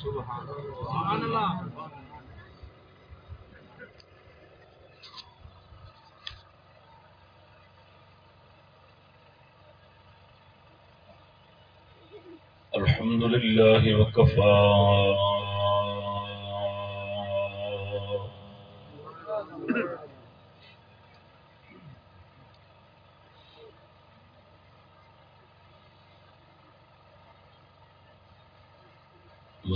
سبحان اللہ. الحمد لله وكفى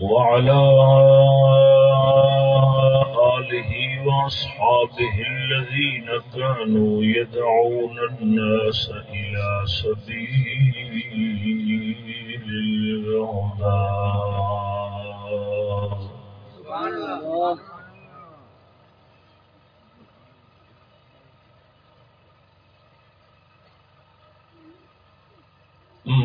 وعلى آله وأصحابه الذين كانوا يدعون الناس إلى سبيل الهدى سبحان الله.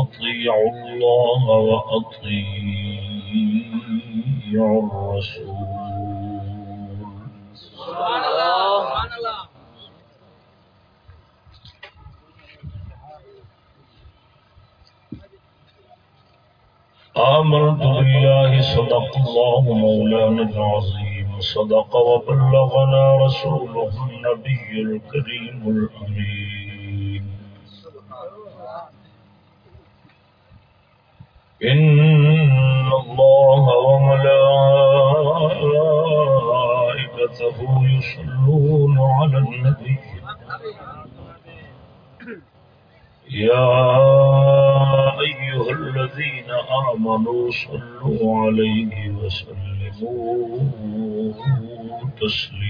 أطيعوا الله وأطيعوا الرسول. سبحان الله سبحان الله آمنت بالله، صدق الله مولانا العظيم. صدق وبلغنا رسوله النبي الكريم الأمين. إن الله وملائكته يصلون على النبي. يا أيها الذين آمنوا صلوا عليه وسلموا تسليما.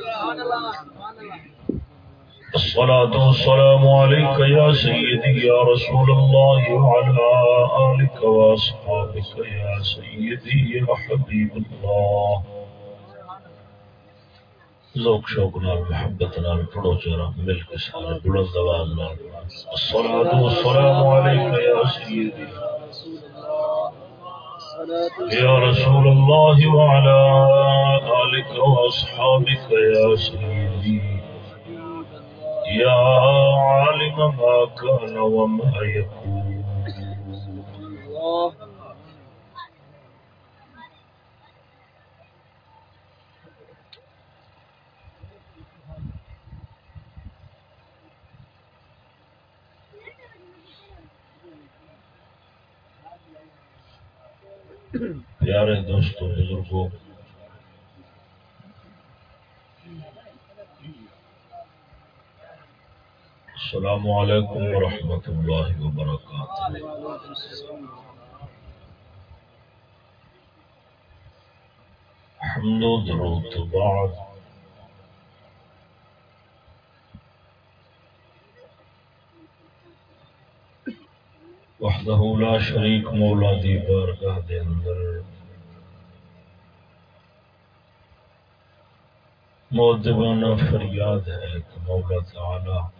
سبحان الله الصلاة والسلام عليك يا سيدي يا رسول الله وعلى آلك وأصحابك يا سيدي يا حبيب الله ذوق شوق نال، محبت نال، پڑھو چرا مل کے سارے بلند زبان نال. الصلاة والسلام عليك يا سيدي يا رسول الله وعلى آلك وأصحابك يا سيدي يا عالم ما كان وما يكون. پیارے دوستوں بزرگوں السلام علیکم ورحمۃ اللہ وبرکاتہ۔ حمد و درود بعد۔ وحدہ لا شریک مولا دی بارگاہ دے اندر۔ مودبانہ فریاد ہے کہ مولا تعالی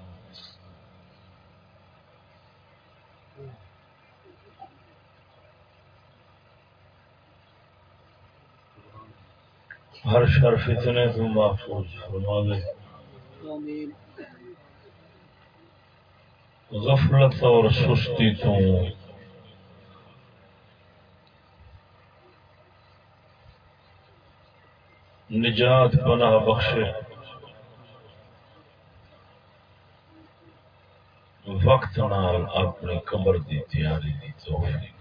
ہر شر فتنے تو محفوظ فرما دے۔ غفلت اور سستی تو۔ نجات پناہ بخشے۔ وقت نال اپنی کمر دی تیاری دی توفیق۔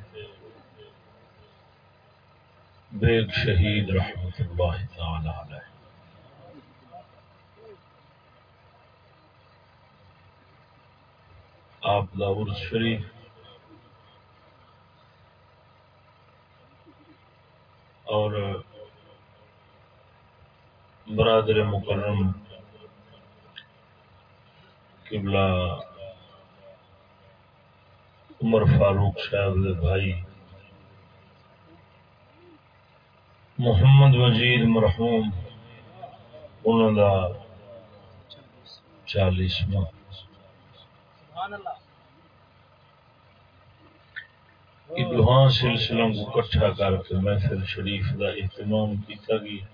بیگ شہید رحمت اللہ تعالی علیہ آپ دا شریف اور برادر مکرم قبلہ عمر فاروق صاحب بھائی محمد وزیر مرحوم انہوں دا چالیسواں۔ دوہاں سلسلوں کو کٹھا کر کے محفل شریف دا اہتمام کیتا گیا۔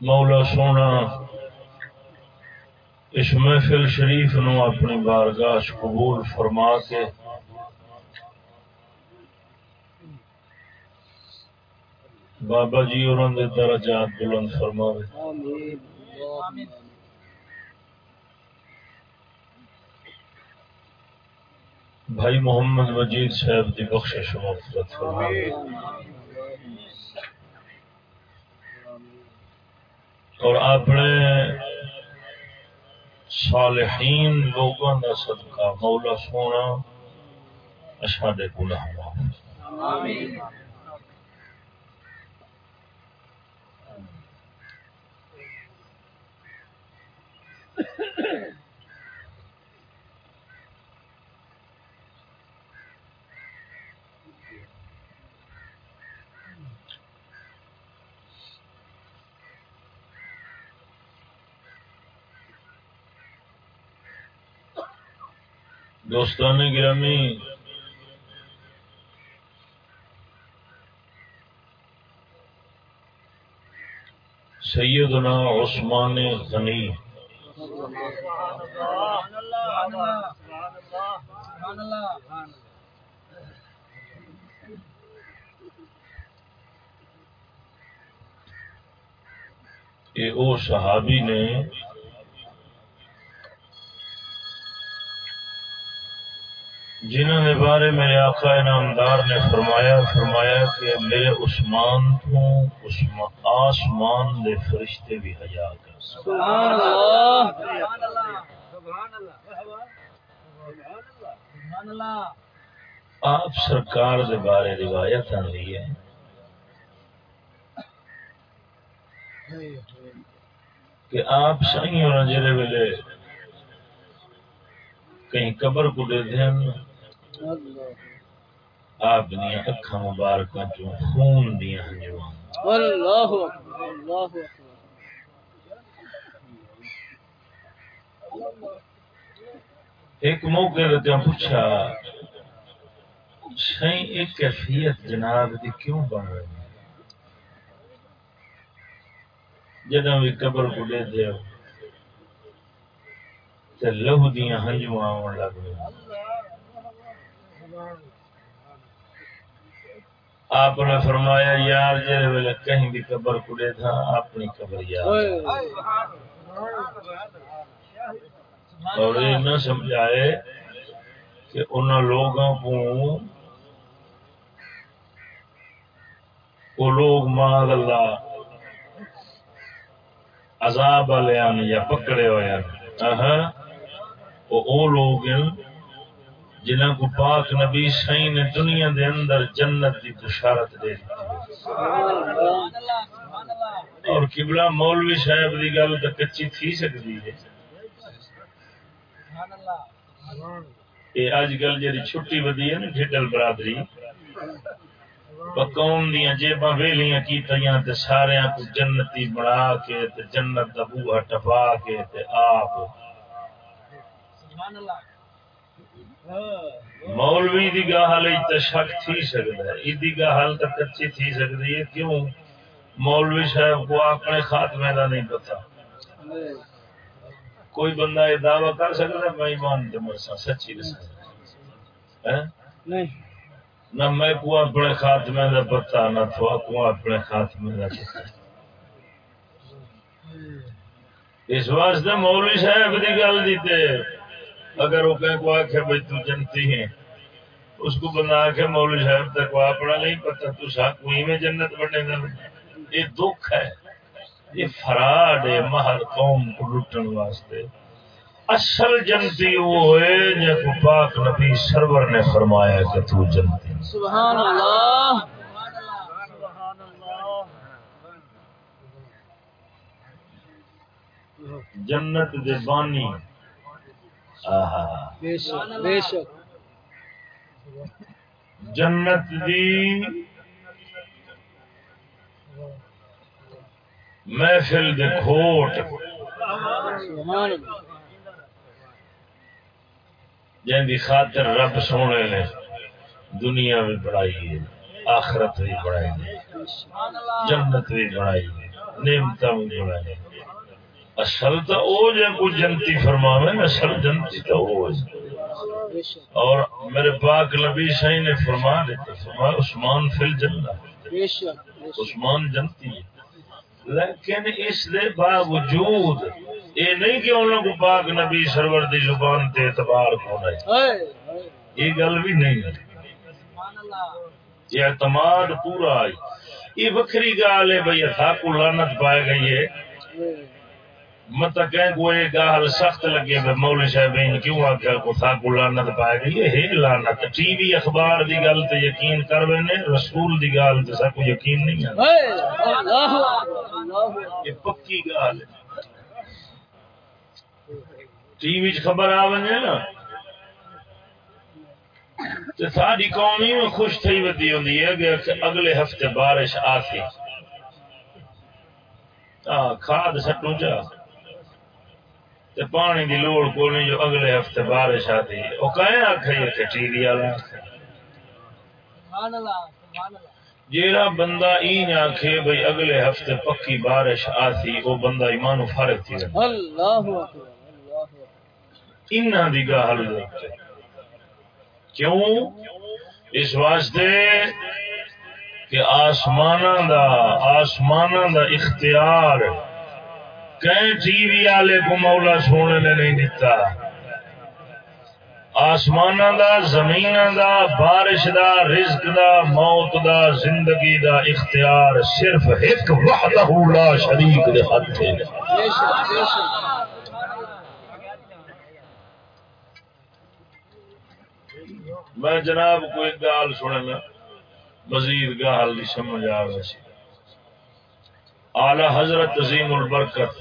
مولا سونا اس محفل شریف نو اپنی بارگاہ قبول فرما کے بابا جی اور درجات بلند فرماوے آمین بھائی محمد مجید صاحب دی بخشش و مغفرت فرماوے اور اپنے صالحین لوگوں کا صدقہ مولا سونا اشاڈے گناہ آمین دوستان گرامی سیدنا عثمان غنی سبحان او صحابی نے جنہوں نے بارے میرے آقا انعامدار نے فرمایا فرمایا کہ میرے عثمان تو عثمان آسمان دے فرشتے بھی حیا کر سکتے سبحان اللہ سبحان اللہ۔ سبحان اللہ سبحان اللہ آپ سرکار دے بارے روایت آئی ہے۔ کہ آپ سائیں اور جڑے ویلے کہیں قبر کو دے دیں۔ آپ دیا اکھا مبارکاں چوں خون دیا ہنجوان اللہ اکبر اللہ اکبر۔ ایک موقع تے پوچھا سائیں ایک کیفیت جناب دی کیوں بن رہی ہے؟ جدوں بھی قبر کو دے دے تے لہو دیاں ہنجواں آون لگ پئیں آپ نے فرمایا، یار جڑے ویلے کہیں بھی قبر کو دے تھا، اپنی قبر یاد اور یہ نہ سمجھائے کہ ان لوگوں کو وہ لوگ ماں اللہ عذاب والے یا پکڑے ہوئے ہیں وہ لوگ ہیں جنہاں کو پاک نبی سائیں نے دنیا دے اندر جنت دی بشارت دے دی اور قبلہ مولوی صاحب دی گل تو کچی تھی سکتی ہے۔ سبحان اللہ یہ اج کل جی چھٹی ودی ہے نا ڈھڈل برادری۔ قوم دیا جیبا ویلیاں کی تے سارے کو جنتی بنا کے تے جنت دا بوہا ٹپا کے تے آپ۔ سبحان اللہ مولوی دی گاہل تے شک تھی سکتا ہے۔ ایدی گاہل تے کچی تھی سکتی ہے۔ کیوں؟ مولوی صاحب کو اپنے خاتمے دا نہیں پتا کوئی بندہ یہ دعویٰ کر سکتا ہے؟ میں ایمان تے مرسا سچی نہیں۔ نہ میں کو اپنے خاتمے دا پتا نہ تو کو اپنے خاتمے دا پتا اس واسطے مولوی صاحب دی گل دیتے اگر وہ کہیں کو آخے بھائی تو جنتی ہے اس کو بنا کے مولوی صاحب تک کو اپنا نہیں پتا تو ساتھ وہیں میں جنت بنے گا یہ دکھ ہے یہ فراڈ ہے محل قوم کو لٹن واسطے۔ اصل جنتی وہ ہے جن کو پاک نبی سرور نے فرمایا کہ تو جنتی ہے۔ سبحان اللہ۔ جنت دے بانی آہا بے شک بے شک جنت دی محفل دے کھوٹ۔ سبحان اللہ۔ جن دی خاطر رب سونے نے دنیا بھی بڑھائی ہے آخرت بھی بڑھائی ہے سبحان اللہ۔ جنت بھی بڑھائی ہے نعمت بھی بڑھائی ہے اصل تو او جے کو جنتی فرماوے نا اصل جنتی تو او ہے۔ اور میرے پاک نبی صحیح نے فرما دیتا فرمایا عثمان بے شک عثمان جنتی ہے۔ لیکن اس دے باوجود یہ نہیں کہ انہوں کو پاک نبی سرور دی زبان تے اعتبار ہونا ہے۔ یہ گل بھی نہیں ہے۔ سبحان اللہ یہ اعتماد پورا آئی یہ وکری گال ہے بھائی تھا کو لانت پائے گئی ہے۔ مت کو یہ گال سخت لگے بے مولوی صاحب کیوں آخیا کو تھا کو لانت پائے گئی ہے لانت ٹی وی اخبار دی گل تے یقین کر نے رسول دی گل تے سب یقین نہیں ہے۔ یہ پکی گال ہے۔ ٹی وی خبر آ ونجے نا۔ تے ساری قوم ہی خوش تھی ودی ہوندی ہے کہ اگلے ہفتے بارش آتی ہاں کھاد سٹوں چا۔ تے پانی دی لوڑ کو نہیں جو اگلے ہفتے بارش آتی۔ او کہیں آکھے یہ کہ ٹی وی والا سبحان اللہ سبحان اللہ جیڑا بندہ این آکھے بھئی اگلے ہفتے پکی بارش آتی او بندہ ایمان فارغ تھی اللہ اکبر اللہ اکبر۔ انہاں دی گل دیکھتے کیوں؟ اس واسطے کہ آسمان دا آسمان دا اختیار کہیں ٹی وی والے کو مولا سونے نے نہیں دیتا آسمان دا زمین دا، بارش دا، رزق دا، موت دا، زندگی دا اختیار صرف ایک وحدہ لا شریک دے ہاتھ ہے۔ میں جناب کو ایک گال سننا مزید گال نہیں سمجھ آ سی اعلی حضرت عظیم البرکت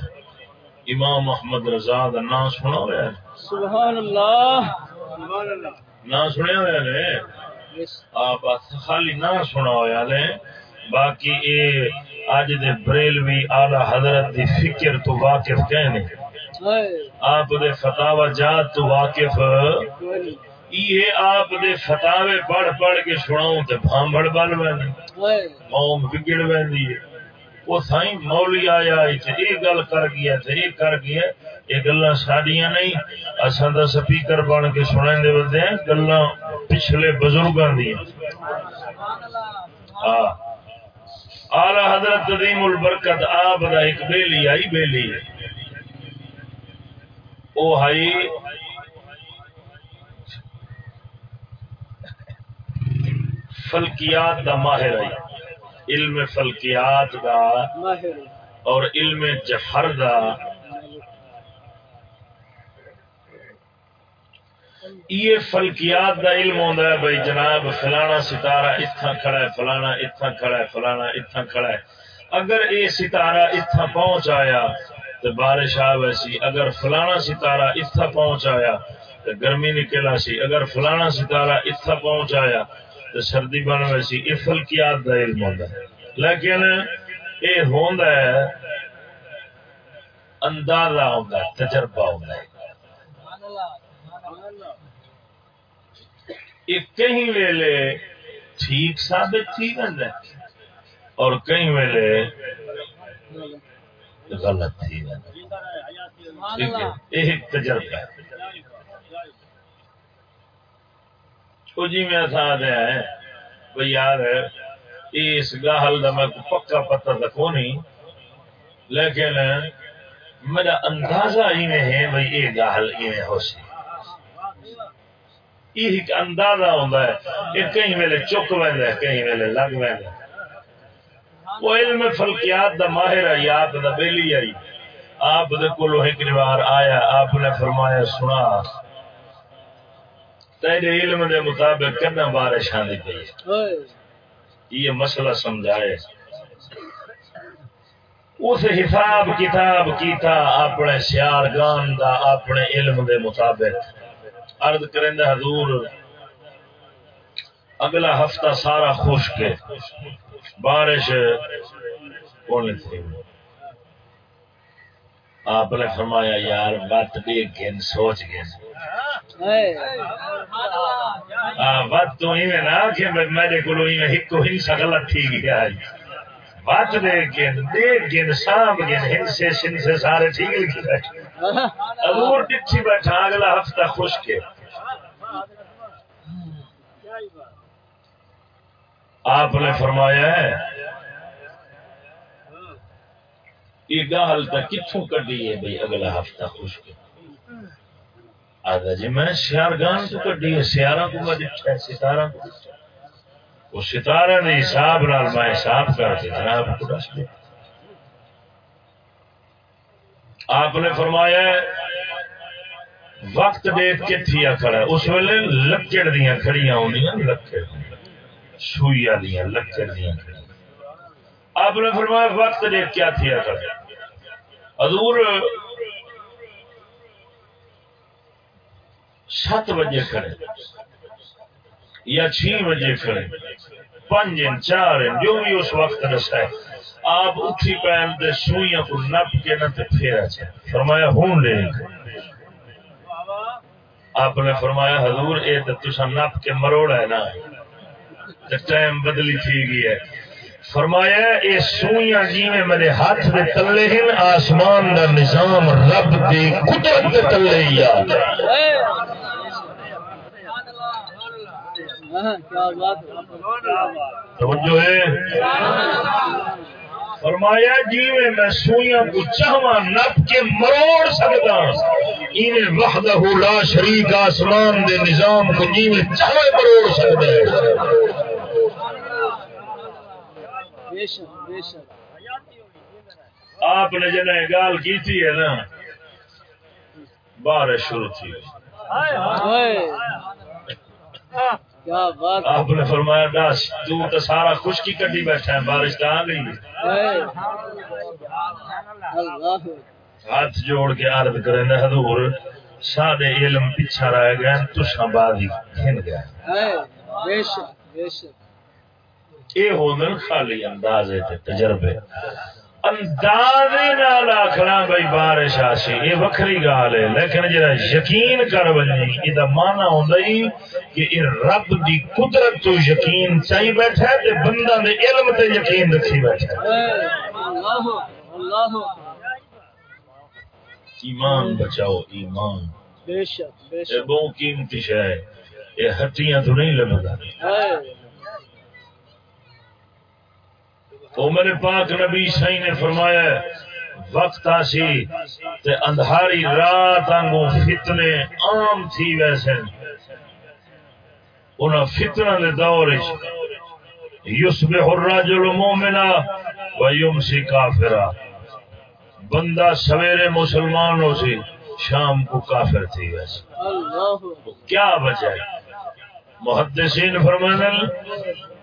امام محمد رضا کا نام سنا ہوا ہے۔ سبحان اللہ نام سنیا ہوا نے آپ خالی نہ سنا ہوا نے باقی اے اج دے بریلوی اعلی حضرت دی فکر تو واقف کہنے۔ آپ دے فتاوا جات تو واقف۔ یہ آپ دے فتاوے پڑھ پڑھ کے سناؤں تے بھامبڑ بن وین قوم بگڑ ویندی ہے۔ وہ سائیں مولی آیا یہ گل کر گیا یہ کر گیا، یہ گلاں ساڈیاں نہیں۔ اساں دا سپیکر بن کے سنن دے ودے ہیں، گلاں پچھلے بزرگاں دی سبحان ہاں اعلی حضرت عظیم البرکت آپ دا ایک بیلی، آئی بیلی۔ ہے او ہائی۔ فلکیات دا ماہر ہے علم فلکیات دا اور علم جہر دا۔ یہ فلکیات دا علم ہوندا ہے بھائی جناب فلانا ستارہ اتھا کھڑا ہے فلانا اتھا کھڑا ہے فلانا اتھا کھڑا ہے۔ اگر یہ ستارہ اتھا پہنچ آیا تو بارش آ ویسی اگر فلانا ستارہ اتھا پہنچ آیا تو گرمی نکلا سی۔ اگر فلانا ستارہ اتنا پہنچایا تو سردی بن رہی سی یہ فلکیات کا علم ہوتا ہے۔ لیکن یہ ہوندا ہے اندازہ ہوتا ہے تجربہ ہوتا ہے۔ یہ کئی ویلے ٹھیک ثابت تھی ہے اور کئی ویلے غلط تھی ہے یہ تجربہ ہے۔ وہ جی میں ایسا آدھے ہیں بھئی یار اس گاہل دا میں پکا پتہ تک ہو نہیں لیکن میرا اندازہ ہی میں ہے بھئی یہ گاہل ہی میں ہو سی یہ ایک اندازہ ہوتا ہے یہ کہیں ویلے چک ویندا ہے کہیں ویلے لگ ویندا ہے وہ علم فلکیات دا ماہر ہے آپ دا بیلی آئی آپ دے کولو ایک بار آیا آپ نے فرمایا سنا تیرے علم دے مطابق بارش آندی پئی؟ ہے؟ یہ مسئلہ سمجھائے۔ اس حساب کتاب کیتا اپنے سیار گان دا اپنے علم دے مطابق۔ عرض کریں دے حضور اگلا ہفتہ سارا خشک ہے بارش تھی آپ نے فرمایا یار بات دیکھ کے سوچ کے ہاں، بات تو ہی میں نا کہ میرے کو ایک ہنسا غلط تھی گیا بات دیکھ کے دیکھ کے، سانپ کے ہن سے سن سے سارے ٹھیک لکھی بیٹھے حضور ڈٹھی بیٹھا، اگلا ہفتہ خوش کے۔ آپ نے فرمایا ہے، یہ گال تک کتوں کڈی ہے بھائی اگلا ہفتہ خوش کے؟ آگا جی میں سیار گان تو کڈی ہے، سیارہ کو میں دکھا ہے، ستارہ کو وہ ستارہ نے حساب نال میں حساب کر کے جناب کو دس دیا۔ آپ نے فرمایا وقت دیکھ کے تھیا کھڑا ہے۔ اس ویلے لکڑ دیاں کھڑیاں ہونیاں، لکڑ سوئی والیاں لکڑ دیاں آپ نے فرمایا وقت دیکھ کیا تھیا کھڑا حضور سات بجے کھڑے یا چھ بجے کھڑے پنج چار جو بھی اس وقت رسا ہے، آپ اٹھی پہن دے، سوئیاں کو نپ کے نہ تے پھیرا چھے فرمایا، ہون لے آپ نے فرمایا، حضور، اے تے تسا نپ کے مروڑا ہے نا۔ تے ٹائم بدلی تھی گئی ہے۔ فرمایا، اے سوئیاں جی میں میرے ہاتھ دے تلے ہیں آسمان دا نظام رب دی قدرت دے تلے ہی یاد ہے اوئے سبحان اللہ ہاں کیا بات ہے توجہ ہے۔ فرمایا جی میں میں سوئیاں کو چاہواں نپ کے مروڑ سکتا انہیں وحدہ لا شریک آسمان دے نظام کو جی میں چاہے مروڑ سکتا ہے بے شک بے شک۔ آپ نے جنہیں گال کی تھی ہے نا بارش شروع تھی۔ آپ نے فرمایا دس تو تو سارا خشکی کٹی بیٹھا ہے بارش تو آ گئی ہاتھ جوڑ کے عرض کریں نے حضور سارے علم پیچھا رہ گئے بعد ہی گئے۔ یہ ہوندن خالی اندازے تے تجربے۔ اندازے نال آکھنا بھائی بارش آسی یہ وکھری گال ہے لیکن جڑا یقین کر ونجی یہ ہوندا ہی کہ یہ رب دی قدرت تو یقین چاہی بیٹھا تے بندہ دے علم تے یقین رکھی بیٹھا ایمان بچاؤ ایمان۔ بے شک بے شک۔ بہت قیمتی شے ہے یہ ہٹیاں تو نہیں لگتا میرے پاک نبی سائی نے فرمایا وقت آسی تے اندھاری رات آنگو فتنے عام تھی ویسے۔ انہاں فتنہ دے دور وچ یصبح الرجل مومنا و یمسی کافرا۔ بندہ سویرے مسلمان ہو سی شام کو کافر تھی ویسے۔ کیا وجہ ہے؟ محدثین فرمائیں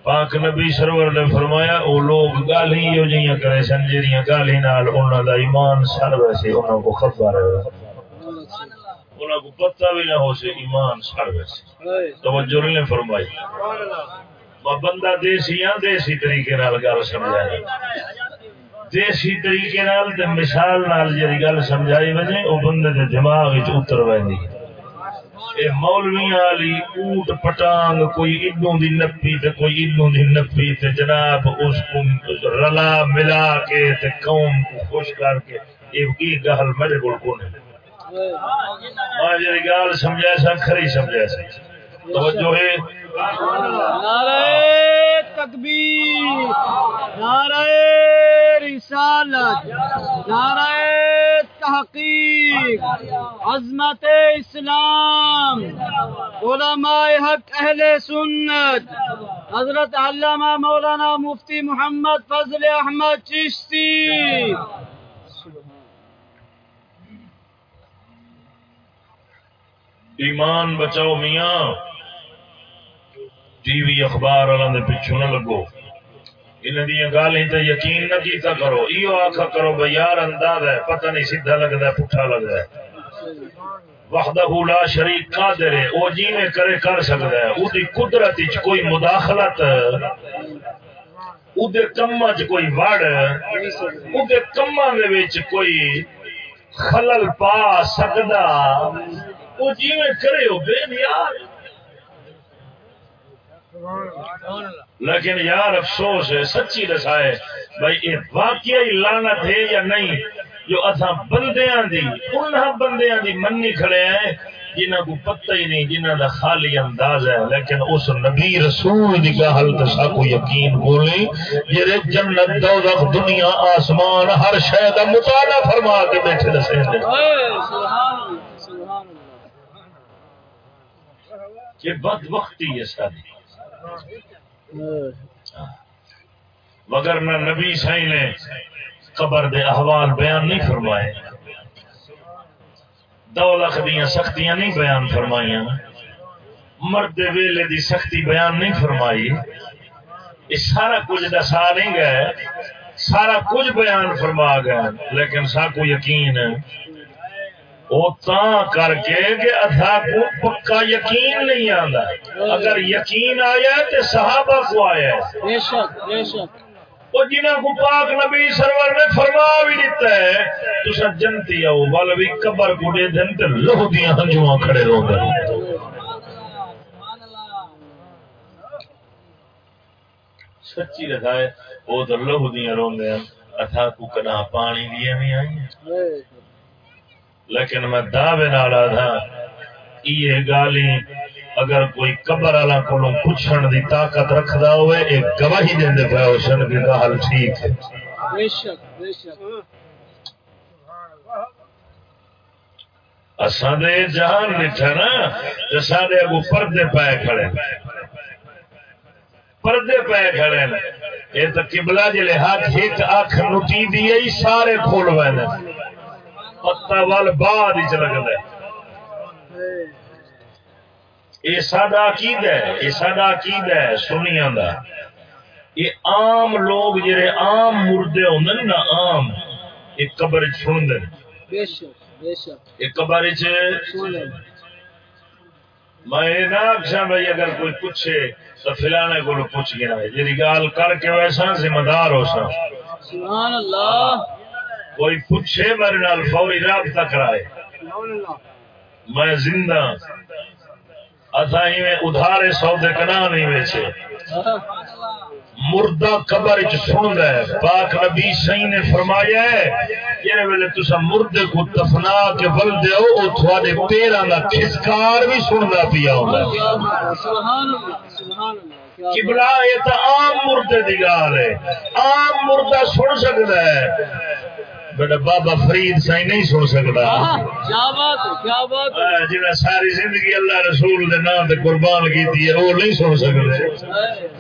پاک نبی سرور نے فرمایا، او لوگ گالی ہو جیاں کرے سن جڑیاں گالی نال انہاں دا ایمان سر ویسے انہاں کو خبر ہے۔ انہوں کو پتہ بھی نہ ہو سے ایمان سڑ ویسے۔ توجہ نہیں فرمائی۔ وہ بندہ دیسی ہاں دیسی طریقے نال گل سمجھائی۔ دیسی طریقے نال تے مثال نال جی گل سمجھائی وجے وہ بندے دے دماغ وچ اتر ویندی اے مولویاں والی اوٹ پٹانگ، کوئی ادوں دی نپی تے کوئی ادوں دی نپی تے جناب اس کو رلا ملا کے تے قوم کو خوش کر کے اے کی گل میرے کو کون ہے؟ میں جی گل سمجھا سا کھری سمجھا سا توجہ ہے۔ نعرہ تکبیر نعرہ رسالت نعرہ تحقیق عظمت اسلام علماء حق اہل سنت حضرت علامہ مولانا مفتی محمد فضل احمد چشتی۔ ایمان بچاؤ میاں۔ ٹی وی اخبار والوں کے پیچھوں نہ لگو۔ انہوں دیا گالیں تے یقین نہ کیتا کرو۔ ایو آخا کرو بھائی یار انداز ہے، پتہ نہیں سیدھا لگتا ہے، پٹھا لگتا ہے۔ وحدہ لا شریک قادر ہے، او جی میں کرے کر سکتا ہے۔ او دی قدرت وچ کوئی مداخلت او دے کماں وچ کوئی وڑ او دے کماں دے وچ کوئی خلل پا سکدا۔ او جی میں کرے او بے نیاز۔ لیکن یار افسوس ہے سچی دسائے بھائی یہ واقعی لانت ہے یا نہیں؟ جو اتھا بندیاں دی انہاں بندیاں دی منی کھڑے ہیں جنہ کو پتہ ہی نہیں جنہ دا خالی انداز ہے۔ لیکن اس نبی رسول دی گل تے سا کو یقین بولے جڑے جنت دوزخ دنیا آسمان ہر شے دا مطالعہ فرما کے بیٹھے دسے ہیں۔ سبحان اللہ سبحان اللہ۔ کہ بد وقتی ہے ساری مگر نہ نبی سائی نے قبر دے احوال بیان نہیں فرمائے۔ دو لکھ دیا سختیاں نہیں بیان فرمائیاں۔ مرد ویلے دی سختی بیان نہیں فرمائی۔ یہ سارا کچھ دسا نہیں گئے سارا کچھ بیان فرما گئے لیکن سا کو یقین ہے۔ وہ کر کے کہ کو پکا یقین نہیں آتا اگر یقین آیا تو صحابہ کو آیا۔ ہے بے شک بے شک۔ وہ جنہ کو پاک نبی سرور نے فرما بھی دیتا ہے تو جنتی آؤ ول بھی قبر کو دے دن تے لوہ دیاں ہنجواں کھڑے سچی رکھا ہے وہ تو لوہ دیاں رو گئے اتھا کو کنا پانی دیے بھی آئی لیکن میں دعوے نالا تھا یہ گالی اگر کوئی قبر والا کو پوچھن دی طاقت رکھدا ہوئے ایک گواہی دیندے پے اوشن کی گل ٹھیک ہے۔ بے شک بے شک۔ اساں دے جہان ڈٹھا نا تے ساڈے اگو پردے پائے کھڑے پردے پائے کھڑے اے تے قبلہ جلے ہاتھ ایک اکھ نٹی دی سارے کھول وے پتا وچ لگدا ہے۔ یہ عقید ہے یہ عقید ہے دا۔ یہ عام لوگ جڑے عام مردے ہوندے نا عام ایک قبر شک ایک قبر میں نہ بھائی اگر کوئی پوچھے تو فلانے کو پوچھ گیا ہے۔ جی گال کر کے ویسا ذمہ دار ہو سا سبحان اللہ۔ کوئی پوچھے میرے نال، فوری رابطہ کرائے۔ میں زندہ ہاں۔ اتھا میں ادھارے سودے کنا نہیں بیچے مردہ قبر سن ہے۔ پاک نبی سی نے فرمایا ہے جہے ویلے تسا مردے کو دفنا کے ول دیو او تھوڑے پیراں دا کھسکار بھی سندا پیا ہوندا ہے۔ سبحان اللہ سبحان اللہ قبلہ یہ تو عام مردے دی گال ہے۔ عام مردہ سن سکتا ہے۔ بیٹا بابا فرید سائی نہیں سن سکتا کیا بات ہے کیا بات ہے جنہیں ساری زندگی اللہ رسول دے نام تے قربان کی ہے وہ نہیں سن سکتے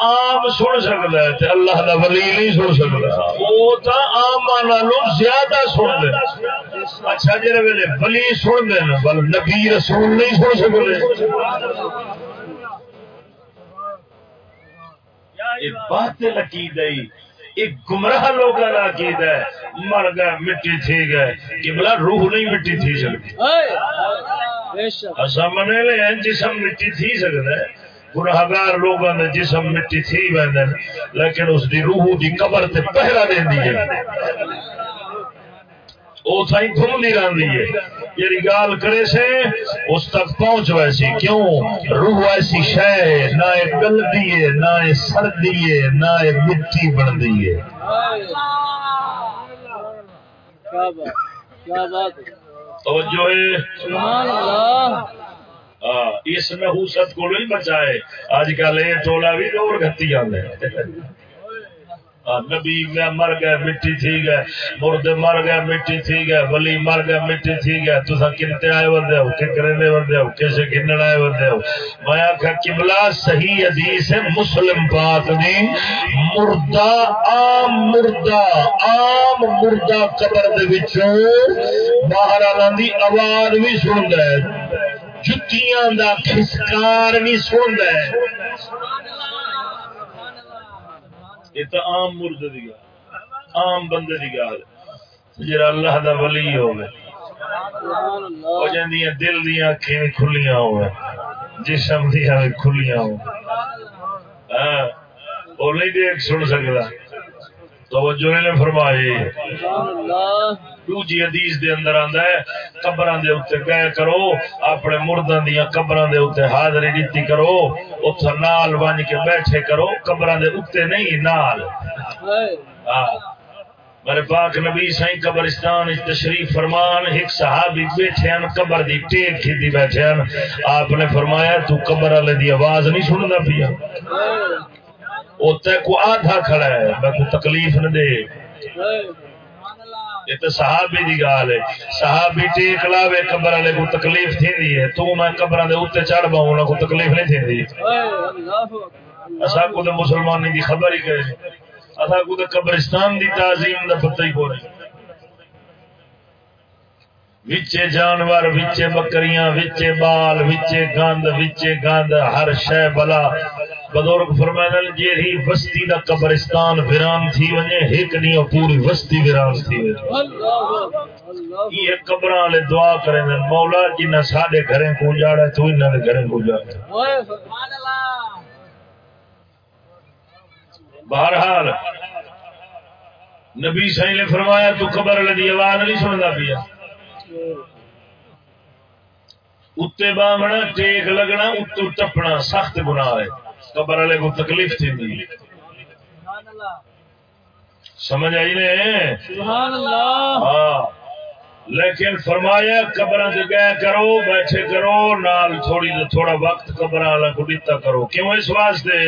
عام سن سکتا ہے تے اللہ دا ولی نہیں سن سکتا وہ تو عام نالوں زیادہ سن دے اچھا جڑے ویلے ولی سن دے نا بل نبی رسول نہیں سن سکتے یہ باطل عقید ہے ایک گمراہ لوگوں کا عقید ہے۔ مر گئے مٹی تھی گئے کہ بلا روح نہیں مٹی تھی سکتی۔ اصا منے لے جسم مٹی تھی سکتا ہے۔ گناہگار لوگوں نے جسم مٹی تھی لیکن اس دی روح دی قبر تے پہرا دین دی ہے۔ سائیں ہے۔ گال کرے سے اس تک پہنچ ویسی کیوں؟ روح ایسی شے، نہ گل نہ ایک سر دیئے نہ مٹی بن ہے۔ توجہ ہاں، اس کو نہیں بچائے۔ آج کل یہ ٹولا بھی دور گتی آنے۔ نبی میں مر گئے، مٹی تھی گئے مردے مر گئے، مٹی تھی گئے، ولی مر گئے، مٹی تھی گئے تو کنتے آئے بندے ہو؟ کہ کرنے بندے ہو؟ کیسے گنن آئے بندے ہو؟ میں آخا قبلہ صحیح حدیث ہے، مسلم پاک دی، مردہ، عام مردہ عام مردہ قبر دے وچوں باہر آنا دی آواز بھی سن ہے، جتیاں دا کھسکار بھی سن ہے۔ یہ تو عام مرد دی گل عام بندے دی گل جڑا اللہ دا ولی ہوے سبحان ہو دل دیاں اکھیں کھلیاں ہوے جسم دیاں کھلیاں ہو ہاں وہ نہیں دیکھ سن سکدا۔ توجہ نے فرمائی۔ دوجی حدیث دے اندر آندا ہے قبراں دے اوتے گئے کرو اپنے مرداں دیاں قبراں دے اوتے حاضری دتی کرو اوتھے نال ون کے بیٹھے کرو قبراں دے اوتے نہیں نال۔ ہے ہاں۔ میرے پاک نبی سائیں قبرستان تشریف فرمان ایک صحابی بیٹھے ہیں قبر دی ٹیک کھدی بیٹھے ہیں آپ نے فرمایا تو قبر والے دی آواز نہیں سندا پیا۔ اوتے کو آدھا کھڑا ہے، میں کو تکلیف نہ دے۔ یہ تو صحابی دی گال ہے۔ صحابی ٹیک لاوے، قبر والے کو تکلیف تھیندی ہے۔ تو میں قبراں دے اوتے چڑھ باؤں انہاں کو تکلیف نہیں تھیندی اسا کو تو مسلمانی دی خبر ہی کہے اسا کو تو قبرستان دی تعظیم دا پتہ ہی کوئی وچے جانور، وچے بکریاں، وچے بال، وچے گند وچے گند، ہر شے بلا۔ بزرگ فرمائے جیڑی بستی دا قبرستان ویران تھی ونجے ایک نہیں پوری بستی ویران تھی ونجے یہ قبراں والے دعا کریں دے مولا جنہ ساڈے گھریں کو جاڑا تو انہاں دے گھریں کو جاڑا سبحان اللہ بہرحال، نبی صحیح نے فرمایا، تو قبر والے دی آواز نہیں سندا پیا۔ اتنے بامنا ٹیک لگنا اتو ٹپنا، سخت گناہ ہے۔ قبر والے کو تکلیف تھی سمجھ آئی نے؟ ہاں۔ لیکن فرمایا قبر سے گئے کرو بیٹھے کرو نال تھوڑی تھوڑا وقت قبر والا کو دیتا کرو۔ کیوں اس واسطے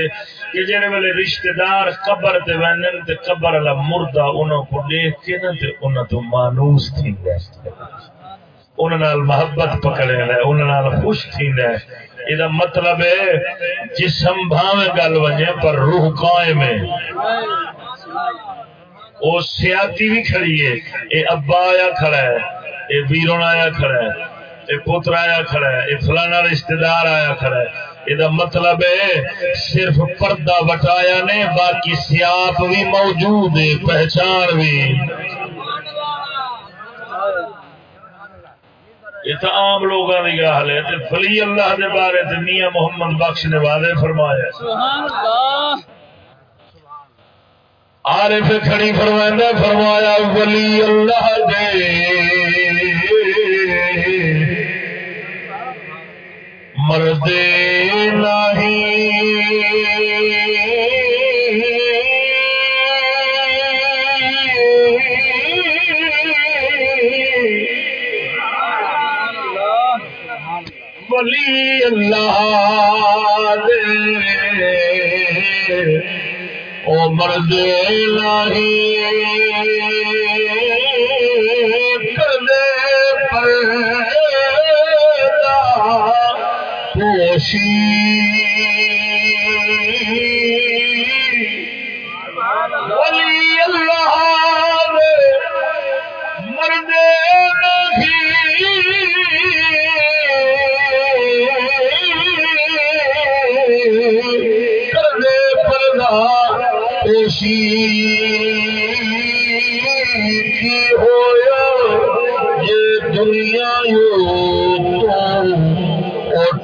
کہ جڑے ویلے رشتہ دار قبر تے وینن تے قبر والا مردہ انہاں کو دیکھ کے نہ تے انہاں تو مانوس تھی۔ انہاں نال محبت پکڑے ہے نال خوش تھیندا ہے یہ مطلب ہے، جسم بھاوے گل وجے پر روح قائم ہے۔ وہ سیاتی بھی کھڑی ہے۔ یہ ابا آیا کھڑا ہے یہ ویرون آیا کھڑا ہے یہ پوتر آیا کھڑا ہے یہ فلانا رشتہ دار آیا کھڑا ہے۔ یہ مطلب ہے، صرف پردہ بٹایا نے، باقی سیاپ بھی موجود ہے، پہچان بھی۔ یہ تو عام لوگوں کی گل ہے فلی اللہ دے بارے تے میاں محمد بخش نے وعدے فرمایا سبحان اللہ۔ عارف کھڑی فرمائندہ فرمایا ولی اللہ دے۔ مردے نہیں اللہ دے۔ او مرد نہیں کدے پیدا پوشی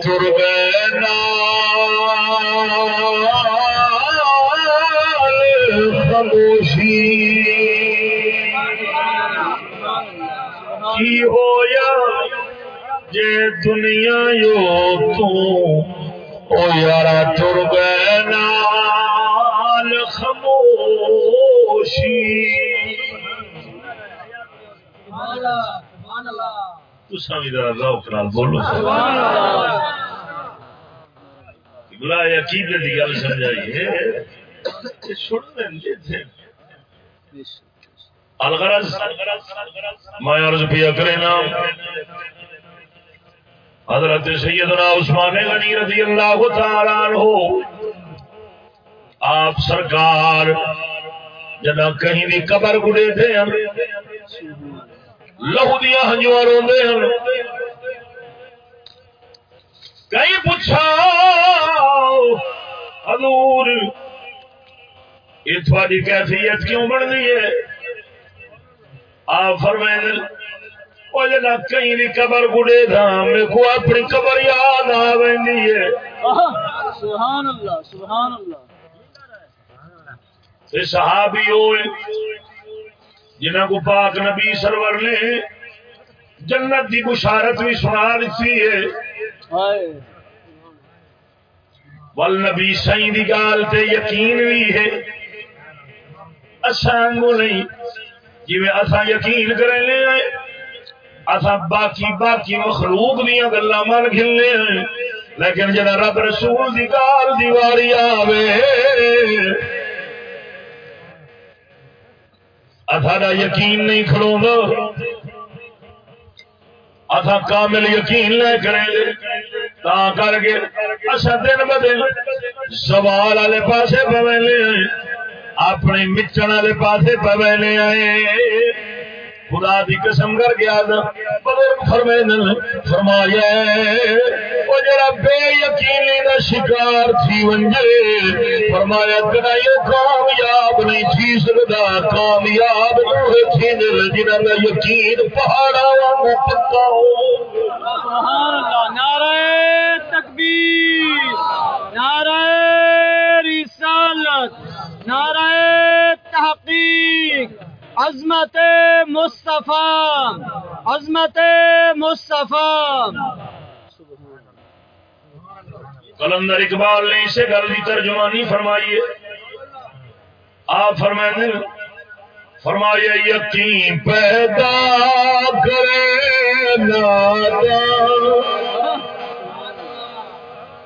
تربینا خاموشی کی ہویا جے دنیا یو تو؟ او یارا نال خموشی تساں بھی ذرا ذوق نال بولو۔ بلا عقیدے دی گل سمجھائیے یہ سن لیں تھے الغرض میں عرض کیا کرے نا۔ حضرت سیدنا عثمان غنی رضی اللہ تعالی عنہ آپ سرکار جنا کہیں بھی قبر گڑے تھے۔ لہو دیا ہنجوا روندے ہیں کہیں پوچھا حضور یہ تھوڑی کیفیت کیوں بن گئی ہے آپ فرمائیں وہ جنا کہیں بھی قبر گڑے تھا میرے کو اپنی قبر یاد آ رہی ہے سبحان اللہ سبحان اللہ یہ صحابی ہوئے جنہوں کو پاک نبی سرور نے جنت کی بشارت بھی سنا دیتی ہے۔ ول نبی سائیں دی گال تے یقین بھی ہے۔ اسان کو نہیں۔ جی اسا یقین کرے لے آئے اسا باقی باقی مخلوق دیا گلا من کھلنے ہیں لیکن جنا رب رسول دی گال دیواری آوے اسا یقین نہیں کھڑو گا اتھا کامل یقین لے کریں گے تا کر کے اسا دن ب دن سوال والے پاسے پویلے آئے، اپنے مچن والے پاسے پویلے آئے۔ خدا دی قسم کر گیا بزرگ فرمایا وہ جڑا بے یقینی دا شکار تھی ونجے، فرمایا، تیرا یہ کامیاب نہیں تھی سکتا کامیاب وہ تھی دا یقین پہاڑا وانگو پکا ہو۔ سبحان اللہ، نعرہ تکبیر، نعرہ رسالت، نعرہ تحقیق۔ عظمت مصطفیٰ عظمت مصطفیٰ۔ کلندر اقبال نے اسے گل کی ترجمانی فرمائی ہے۔ آپ فرمائیں فرمایا، یقین پیدا کرے نادان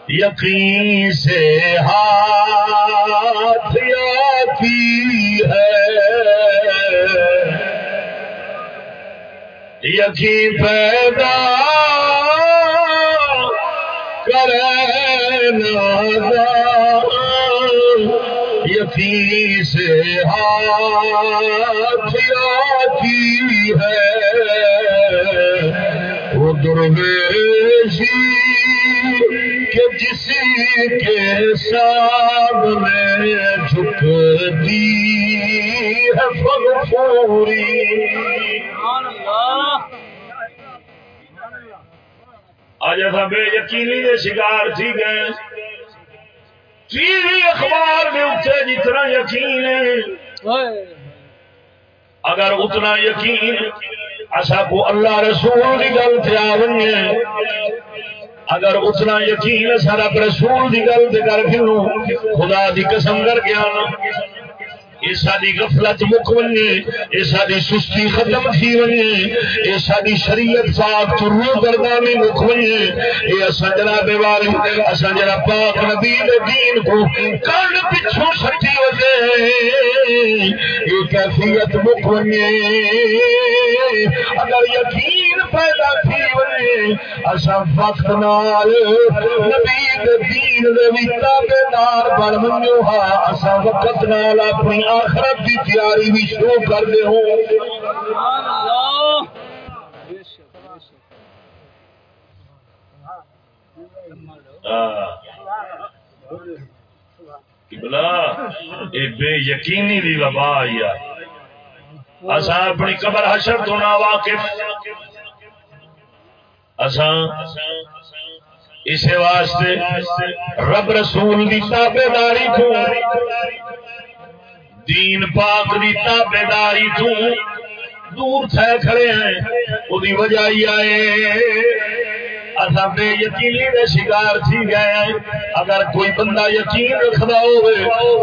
یقین سے ہاتھ آتی ہے یقین پیدا کرے نادان یقین سے ہاتھ آتی ہے، وہ درویشی کہ جسی کے سامنے جھکتی ہے فغفوری سبحان آج ایسا بے یقینی کے شکار تھی گئے ٹی جی وی جی، اخبار میں اتنے جتنا یقین ہے۔ اگر اتنا یقین اصا کو اللہ رسول کی گل تے آونی اگر اتنا یقین اصا رب رسول کی گل کر کے خدا دی قسم کر گیا یہ ساری غفلت مک ونجے یہ ساری سستی ختم تھی ونجے یہ ساری شریعت پاک تو روح گردانی مک ونجے یہ اصا جناب والی اصا جرا پاک نبی دے دین کو کن پچھوں سٹی وجے یہ کیفیت مک ونجے اگر یقین پیدا تھی ونجے اصا وقت نال نبی دے دین دے بھی تابعدار بن ونجو ہا اصا وقت نال اپنی آخرت کی تیاری بھی شروع کر دے ہوں۔ بلا اے بے یقینی دی وبا آئی ہے۔ اسا اپنی قبر حشر تو نہ واقف۔ اسا اسے واسطے رب رسول دی تابعداری تو۔ دین پاک دی تابعداری تو دور تھے کھڑے ہیں وہی وجہ ہی آئے۔ اصا بے یقینی دے شکار تھی گئے اگر کوئی بندہ یقین رکھدا ہوئے،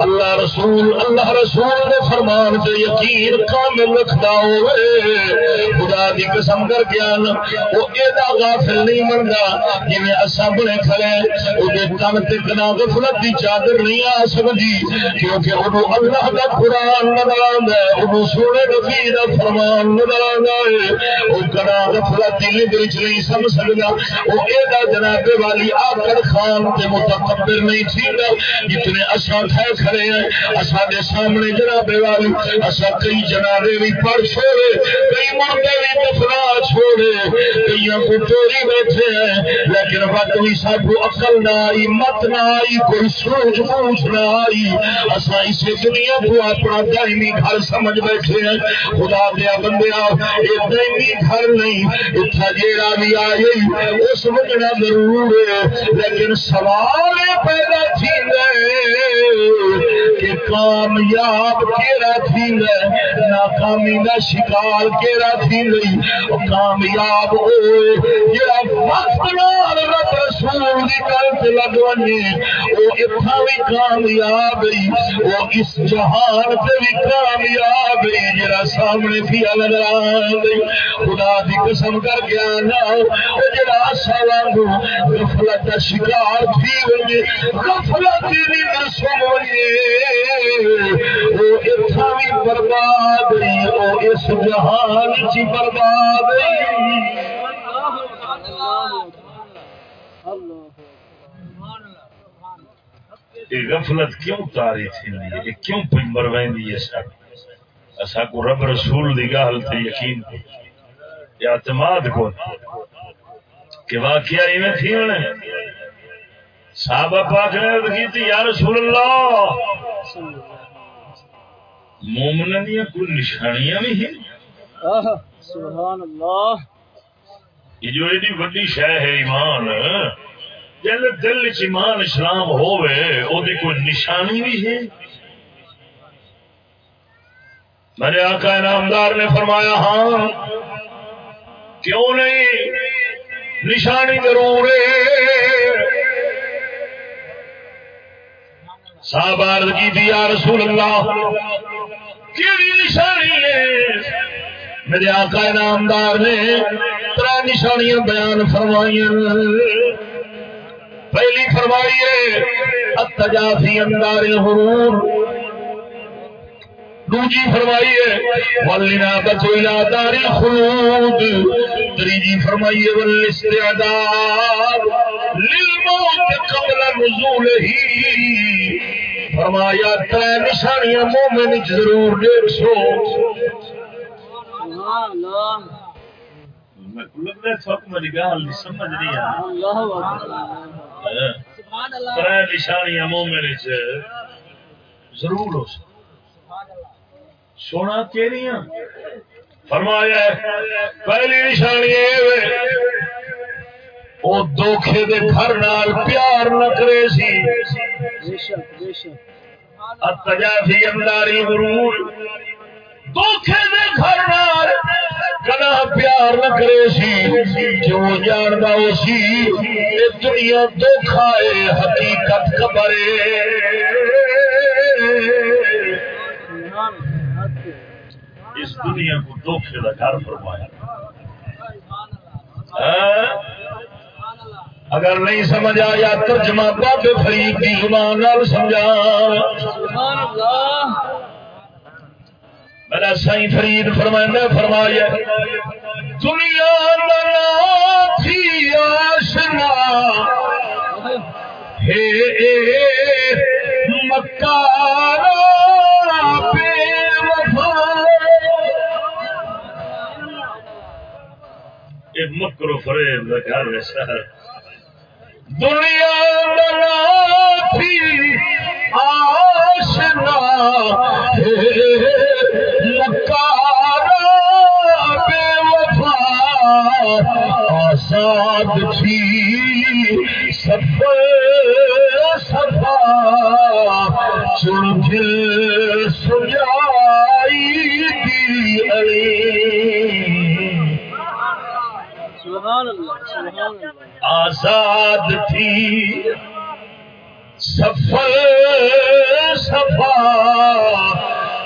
اللہ رسول اللہ رسول دے فرمان سے یقین کامل رکھدا ہوئے، خدا دی قسم کر کے آنا وہ ایڈا غافل نہیں بنتا جی اصا بڑے کھڑے وہ تن تک نہ غفلت دی چادر نہیں آ سکتی، کیونکہ انہوں اللہ دا قرآن نظر آتا ہے۔ انہوں سونے نبی دا فرمان نظر آتا ہے۔ وہ کنا غفلت دل نہیں سمجھ سکتا وہ جناب والی آکر خان کے متکبر نہیں تھی جتنے اصا ٹھہ کھڑے ہیں اصا کے سامنے جناب والی اصا کئی جنابے بھی پڑھ چھوڑے، کئی مردے بھی دفنا چھوڑے کئی کو چوری بیٹھے ہیں، لیکن وقت بھی سب اقل نہ آئی، مت نہ آئی، کوئی سوچ پوچھ نہ آئی۔ اصا اسی دنیا کو اپنا دائمی گھر سمجھ بیٹھے ہیں۔ خدا دیا بندے یہ دائمی گھر نہیں اتنا جیڑا بھی آئی سمجھنا ضرور ہے، لیکن سوال پیدا تھی کہ کامیاب کیڑا تھی ناکامی کا شکار کیڑا تھی کامیاب ہوئے جڑا وقت نال رب رسول دی گل تے لگونے او اتھا بھی کامیاب گئی وہ اس جہان تے بھی کامیاب گئی جڑا سامنے تھی نظر آ گئی خدا دی قسم کر کے آنا، او جڑا وانگو غفلت کا شکار تھی وجے غفلت دی نیند سن او اتھا بھی برباد نہیں او اس جہان چ برباد نہیں غفلت کیوں تاری تھی کیوں پہ مرویندی ہے سب اسا کو رب رسول دی گل تے یقین اعتماد کو کہ واقعہ ایویں تھی انہیں صحابہ پاک نے عرض کی تھی یا رسول اللہ مومن دیا کوئی نشانیاں بھی ہیں۔ سبحان اللہ۔ یہ جو ایڈی وڈی شہ ہے ایمان جل دل چ ایمان اسلام ہوے او دی کوئی نشانی بھی ہے۔ میرے آقا انعامدار نے فرمایا ہاں کیوں نہیں؟ نشانی ضرور صاحب عرض کی دیا رسول اللہ، کیڑی نشانی ہے؟ میرے آقا نامدار نے تر نشانیاں بیان فرمائی پہلی فرمائی ہے اتجافی اندار الحرور دوجی فرمائیے ولنا بچولا دار خلود تریجی فرمائیے والاستعداد۔ للموت قبل نزول ہی فرمایا تر نشانیاں مومن ضرور دیکھ سو۔ نشانیاں مومن ضرور ہو سکتا۔ سونا کہڑی ہاں۔ فرمایا پہلی نشانی وہ دھوکھے دے گھر نال پیار نہ کرے سی۔ تجافی انداری غرور دھوکھے دے گھر نال کنا پیار نہ کرے سی۔ جو جاندا ہو سی اے دنیا دھوکھا ہے، حقیقت خبر خبرے اس دنیا کو دھوکھے کا گھر فرمایا۔ ہاں؟ اگر نہیں سمجھ آیا ترجمہ باب فرید کی زبان سمجھا۔ میرا سائی فرید فرمائندہ فرمایا دنیا تھی آشنا۔ ہے مکارا مکر و فریب کا گھر شہر دنیا تھی آشنا مکارا بے وفا آساد تھی۔ سب سفا چن دل سجائی دی۔ آزاد تھی سفل سفا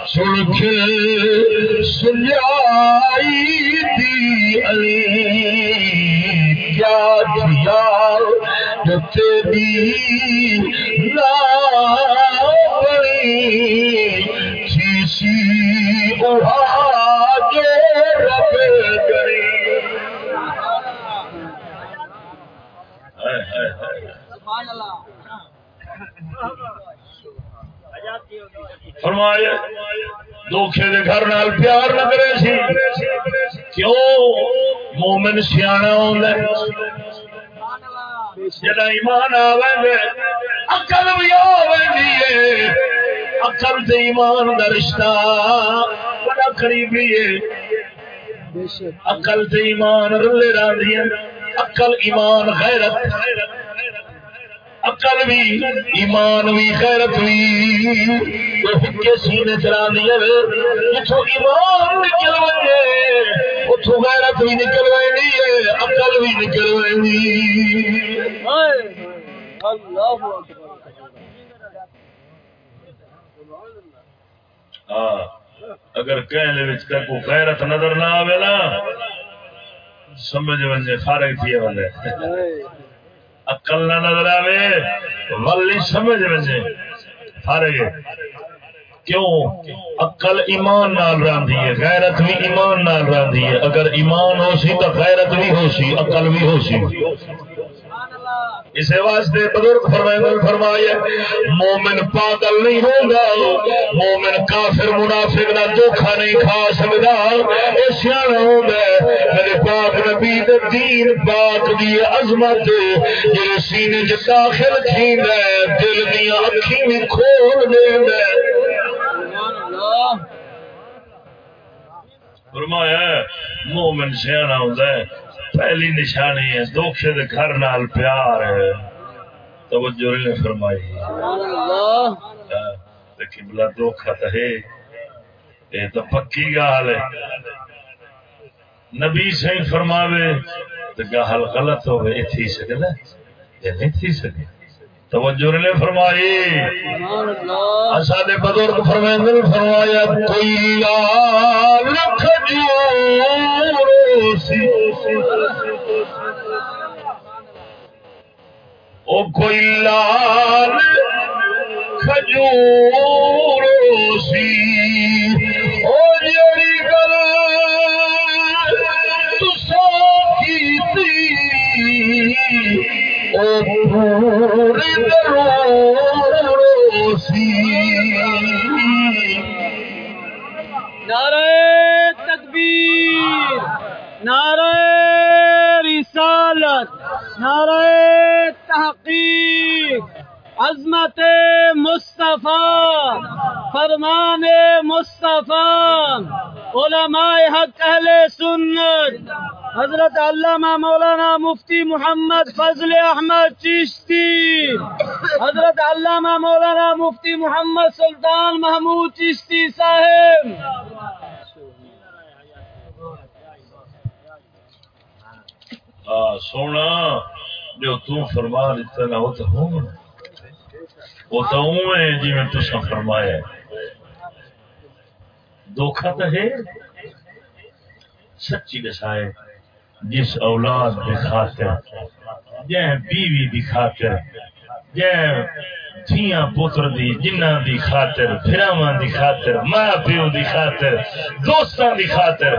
سلکھ سلیائی دی علی، کیا دیا جو تیری لا بنی چیسی اڑا جو رب کری فرمایا دھوکھے دے گھر نال پیار نہ کرے سی۔ کیوں؟ مومن سیاح ہوندا جدا ایمان آوے گے عقل بھی آوے ہے۔ عقل تے ایمان دا رشتہ بڑا قریبی ہے۔ عقل تے ایمان رلے راندی عقل، ایمان، غیرت۔ عقل بھی، ایمان بھی، غیرت بھی۔ کے سینے چلا دیا اتو ایمان نکل وے اتو غیرت بھی نکل وی ہے، عقل بھی نکل وی اللہ ہاں اگر کہنے کو غیرت نظر نہ آوے نا سمجھ ونجے فارغ تھی والے عقل نہ نظر آوے ولی سمجھ ونجے فارغ کیوں؟ عقل ایمان نال راندی ہے، غیرت بھی ایمان نال راندی ہے۔ اگر ایمان ہو سی تو غیرت بھی ہو سی عقل بھی ہو سی اسے واسطے بزرگ فرمائے فرمایا، مومن پاگل نہیں ہوگا مومن کافر منافق کا دھوکھا نہیں کھا سکتا یہ سیاح ہوگا میرے پاک نبی دین پاک دی عظمت جی سینے چ داخل تھی دل دیا اکھی بھی کھول دے فرمایا مومن سیاح ہوتا ہے، پہلی نشانی ہے دھوکھے دے گھر نال پیار ہے۔ توجہ نے فرمائی۔ لیکن بلا دھوکھا تو ہے۔ یہ تو پکی گال ہے۔ نبی صحیح فرماوے تو گال غلط ہوئے یہ تھی سکتا یہ نہیں تھی سکے توجہ نے فرمائی۔ اسادے بزرگ فرمائیں فرمایا کوئی سی او کوئی لال کھجور سی او جڑی گل کیتی نعرہ تکبیر نعرہ رسالت نعرہ تحقیق عظمت مصطفیٰ، فرمان مصطفیٰ، علماء حق، اہل سنت۔ حضرت علامہ مولانا مفتی محمد فضل احمد چشتی، حضرت علامہ مولانا مفتی محمد سلطان محمود چشتی صاحب۔ سونا، جو تو فرما دیتا نہ وہ تو ہوں۔ وہ تو ہے جی میں تسا فرمایا دھوکھا تو ہے۔ سچی دسائے جس اولاد کی خاطر بیوی دی خاطر دھیاں پتر دی جنہ دی خاطر پھراواں دی خاطر ماں پیو دی خاطر دوستاں دی خاطر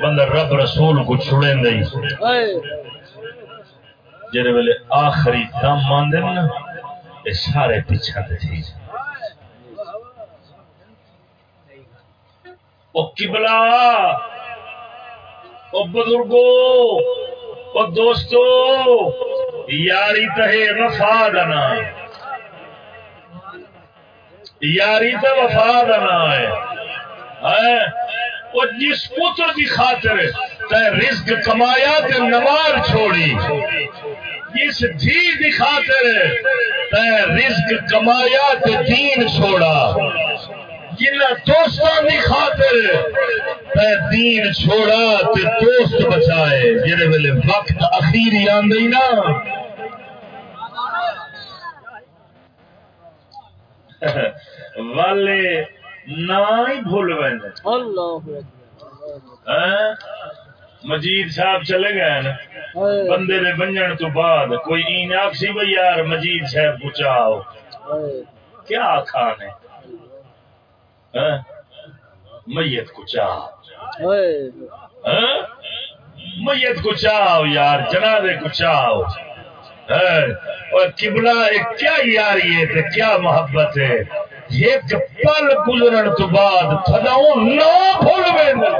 بندہ رب رسول کو چھڑیں دئی جڑے ویلے آخری دم آندے نا یہ سارے پیچھا تے تھی او قبلہ او بزرگو او دوستو یاری تہے وفا دنا یاری تے وفا دنا ہے ہیں؟ جس پتر دی خاطر تے رزق کمایا تے نوار چھوڑی جس دھی دی خاطر تے رزق کمایا تے دین چھوڑا جنہ دوستان دی خاطر تے دین چھوڑا تے دوست بچائے جڑے ویلے وقت اخیری آندی نا۔ والے نہ ہی بھول اللہ ہاں؟ مجید صاحب چلے گئے نا بندے دے بنجن تو بعد کوئی این آکسی بھئی یار مجید صاحب کو چاہو۔ کیا آخان ہے ہاں؟ میت کو چاہو۔ ہاں؟ میت کو چاہو یار جنازے کو چاہو؟ اور قبلہ کیا یاری ہے تے کیا محبت ہے۔ ایک پل گزرن تو بعد تھداؤں نہ بھول ویندے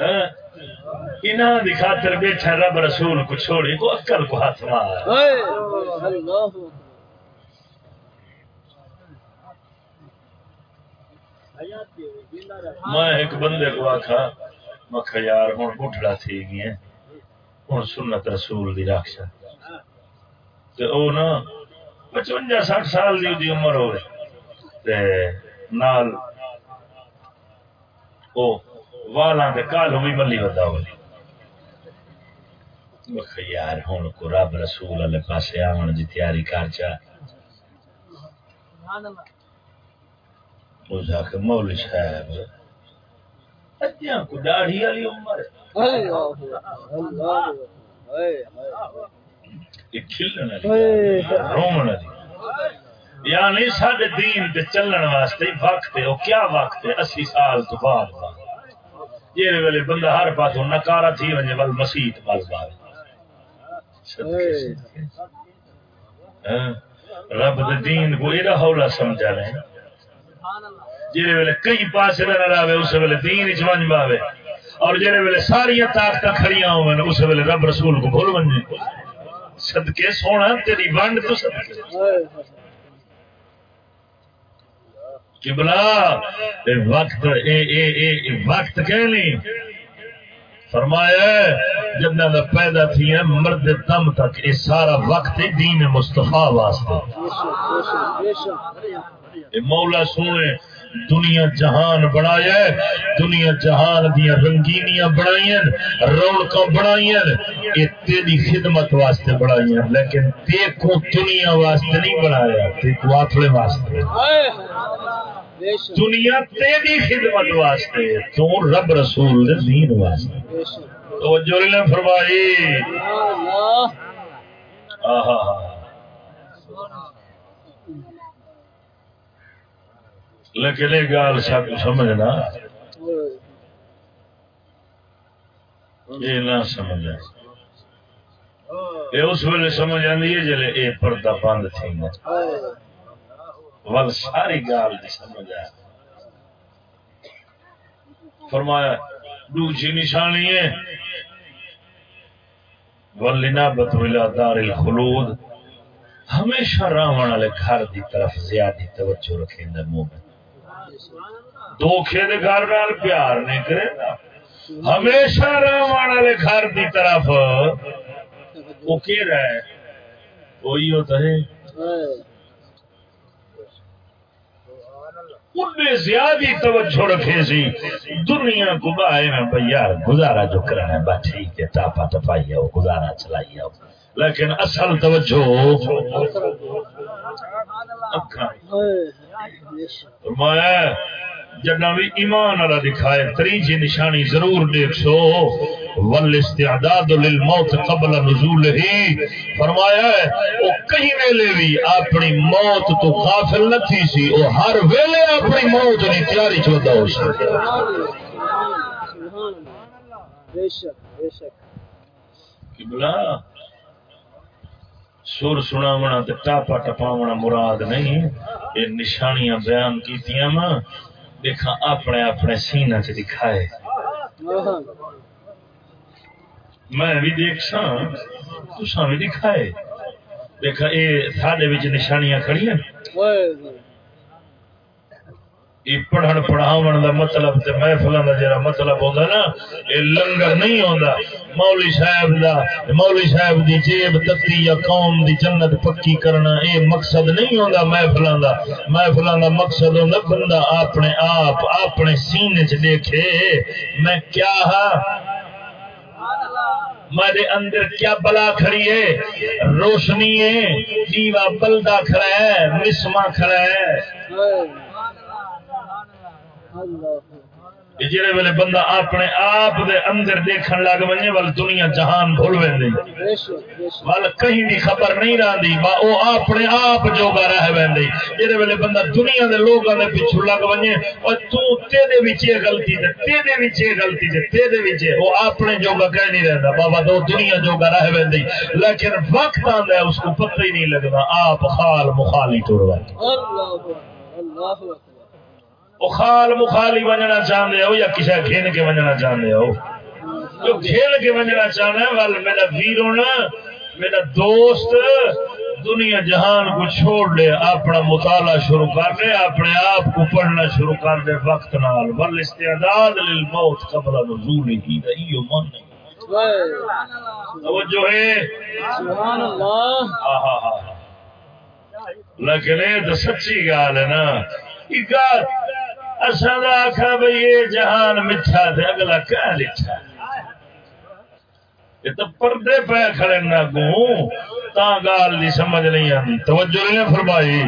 انہاں دی خاطر بیٹھا رب رسول کو چھوڑی کو عقل کو ہاتھ مار۔ میں ایک بندے کو آکھا میں کہا یار ہوں بٹھڑا تھی گئی ہوں سنت رسول دی رکشا تے او نا پچونجا سٹھ سال دی دی عمر ہو تے نال او والاں دے کالو بھی ملی ودا ہوئی یار ہوں کو رب رسول والے پاسے آون دی جی تیاری کر چا۔ اس مول صاحب کو داڑھی والی عمر۔ کھلن رومن یعنی سارے دین تے چلن واسطے وقت ہے وہ کیا وقت ہے؟ اسی سال تو بعد جی ویلے بندہ ہر پاسوں نکارا تھی وجے ول مسیت بل بال ہاں؟ رب دے دین کو یہ ہولا سمجھا رہے ہیں۔ جی ویلے کئی پاسے نہ رہے اس ویلے دین چ ون باوے۔ اور جہے ویلے ساری طاقت کھڑیاں ہوئے اس ویلے رب رسول کو بھول بن صدقے سونا، تیری ونڈ تو صدقے۔ قبلہ، اے وقت، اے اے اے وقت کہنی فرمایا جنہ دا پیدا تھی ہے مرد دم تک اے سارا وقت دین مصطفیٰ واسطے۔ مولا سونے، دنیا جہان بنایا دنیا جہان دیا رنگینیاں بنائی رونق بنائی یہ تیری خدمت واسطے بنائی لیکن دیکھو دنیا واسطے نہیں بنایا دیکھو آخلے واسطے۔ دنیا تیری خدمت واسطے تو رب رسول دین واسطے۔ تو جو نے فرمائی۔ آہا۔ لیکن یہ گال سب سمجھنا۔ یہ نہ سمجھ یہ اس ویلے سمجھ آتی ہے جلے یہ پردہ بند تھی ول ساری گال دی سمجھ آ فرمایا دوسری جی نشانی ہے ولنابت ولا دار الخلود۔ ہمیشہ راون والے گھر دی طرف زیادہ توجہ رکھیں دے مومن۔ دھوکھے دے گھر نال پیار نہیں کرے نا۔ ہمیشہ راون والے گھر دی طرف۔ وہ کی رہے وہی ہوتا ہے۔ انہیں زیادہ توجہ رکھے سی۔ دنیا کو بائے میں بھائی یار گزارا جو کرنا ہے بات ٹھیک ہے ٹاپا ٹپائی آؤ گزارا چلائی آؤ لیکن اصل توجہ۔ فرمایا۔ جنا بھی ایمان والا دکھائے تریجی نشانی ضرور دیکھ سو ول استعداد للموت قبل نزول ہی فرمایا ہے او کہیں ویلے بھی اپنی موت تو غافل نہ تھی سی او ہر ویلے اپنی موت دی تیاری چودا ہو شک قبلہ سر سناونا ٹاپا ٹپاونا مراد نہیں۔ یہ نشانیاں بیان کیتیاں دیکھا، اپنے اپنے سینہ چ دکھائے۔ میں بھی دیکھ سا تسا بھی دکھائے۔ دیکھا، اے ساڈے وچ نشانیاں کھڑی پڑھن پڑھاون دا مطلب تے محفلاں دا جڑا مطلب ہوندا نا، اے لنگر نہیں ہوندا۔ مولوی صاحب دا، مولوی صاحب دی جیب تتی یا قوم دی جنت پکی کرنا، اے مقصد نہیں ہوندا محفلاں دا۔ محفلاں دا مقصد ہوندا بندہ اپنے آپ، اپنے سینے چ دیکھے، میں کیا ہاں؟ میرے اندر کیا بلا کھڑی ہے؟ روشنی ہے دیوا بلدا کھڑا ہے مسما کھڑا ہے۔ جہے ویلے بندہ اپنے آپ دے اندر دیکھن لگ وجے ول دنیا جہان بھول ویندی ول کہیں بھی خبر نہیں رہندی با او اپنے آپ جوگا رہ ویندی جہے ویلے بندہ دنیا دے لوکاں دے پیچھے لگ وجے او تو تے دے وچ یہ غلطی تے تے دے وچ یہ غلطی تے تے دے وچ او اپنے جوگا کہہ نہیں رہندا بابا دو دنیا جوگا رہ ویندی لیکن وقت آندا ہے، اس کو پتہ ہی نہیں لگدا، آپ خال مخالی ٹر ویندی اللہ اللہ اکبر۔ وہ خال مخالی بننا چاہتے ہو یا کسی کھیل کے بننا چاہتے ہو؟ جو کھیل کے بننا چاہنا ہے وال میرا ویر ہونا میرا دوست دنیا جہان کو چھوڑ لے اپنا مطالعہ شروع کر دے اپنے آپ کو پڑھنا شروع کر دے وقت نال۔ بل استعداد للموت قبل نزول ہی نہیں من۔ توجہ ہے؟ سبحان اللہ۔ آہا لیکن یہ تو سچی گال ہے نا۔ یہ اصل آخا بھائی یہ جہان میٹھا تھے اگلا کیا لکھا یہ تو پردے پہ کھڑے نہ گوں۔ تا گال دی سمجھ نہیں آتی۔ توجہ نہیں فرمائی۔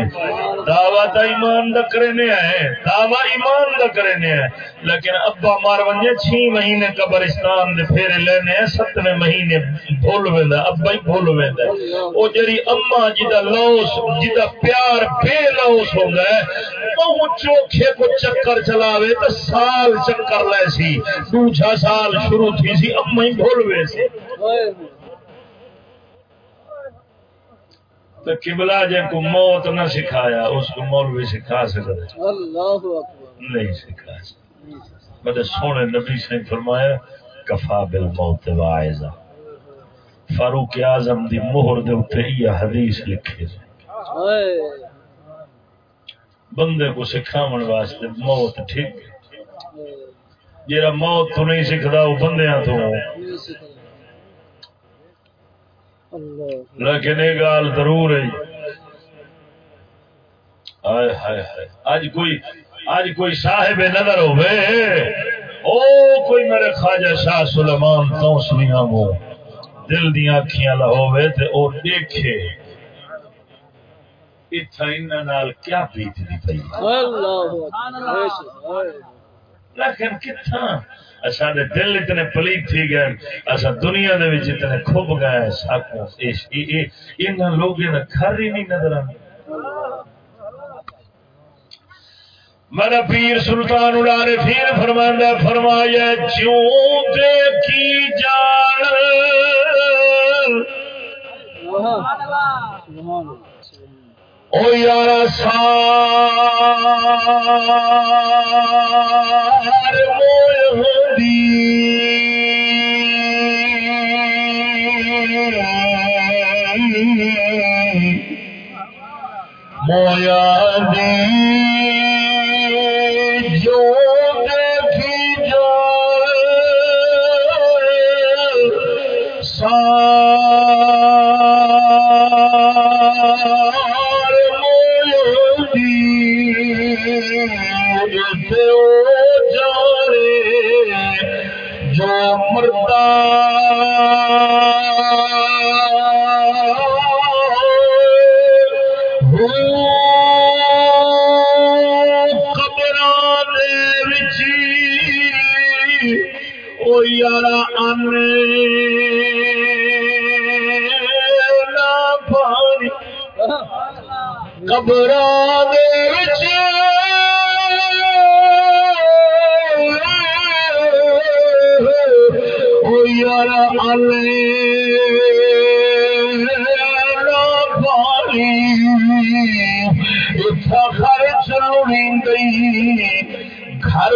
دعوی تا ایمان دا کرنے ہے دعوی ایمان دا کرنے ہے لیکن ابا مار ونجے چھ مہینے قبرستان دے پھیرے لینے ہیں ستویں مہینے بھول ویندا ابا ہی بھول ویندا او جڑی اما جی جدا لوس جی جدا پیار بے لوس ہو گئے وہ چوکھے کو چکر چلاوے تو سال چکر لے سی۔ دوجا سال شروع تھی سی، اما ہی بھول وے سی تو قبلہ جے کو موت نہ سکھایا اس کو مولوی سکھا اللہ اکبر۔ نہیں سکھا سکتے میرے سونے نبی سے فرمایا کفا بل موت واعظہ فاروق اعظم دی مہر دے اوپر یہ حدیث لکھی بندے کو سکھاون واسطے موت ٹھیک۔ جیرا موت تو نہیں سکھدا وہ بندیاں تو لیکن یہ گال ضرور ہے۔ ہائے ہائے ہائے اج کوئی اج کوئی صاحب نظر ہوے او کوئی میرے خواجہ شاہ سلیمان تو سنیاں وہ دل دیا اکھیاں لہوے تے او دیکھے۔ اتھا انہاں نال کیا بیت دی پئی۔ لیکن کتھاں؟ اساں دے دل اتنے پلیت تھی گئے اساں دنیا دے وچ اتنے کھب گئے ساکو انہاں لوگوں نے گھر ہی نہیں نظر آندے میرا پیر سلطان اڑارے پھر فرماندہ فرمایا چوں دیکھی جان۔ او یار سار مول موہدی مویا دی۔ مرتا قبران یارا انے قبران یار سفر چلونی گئی گھر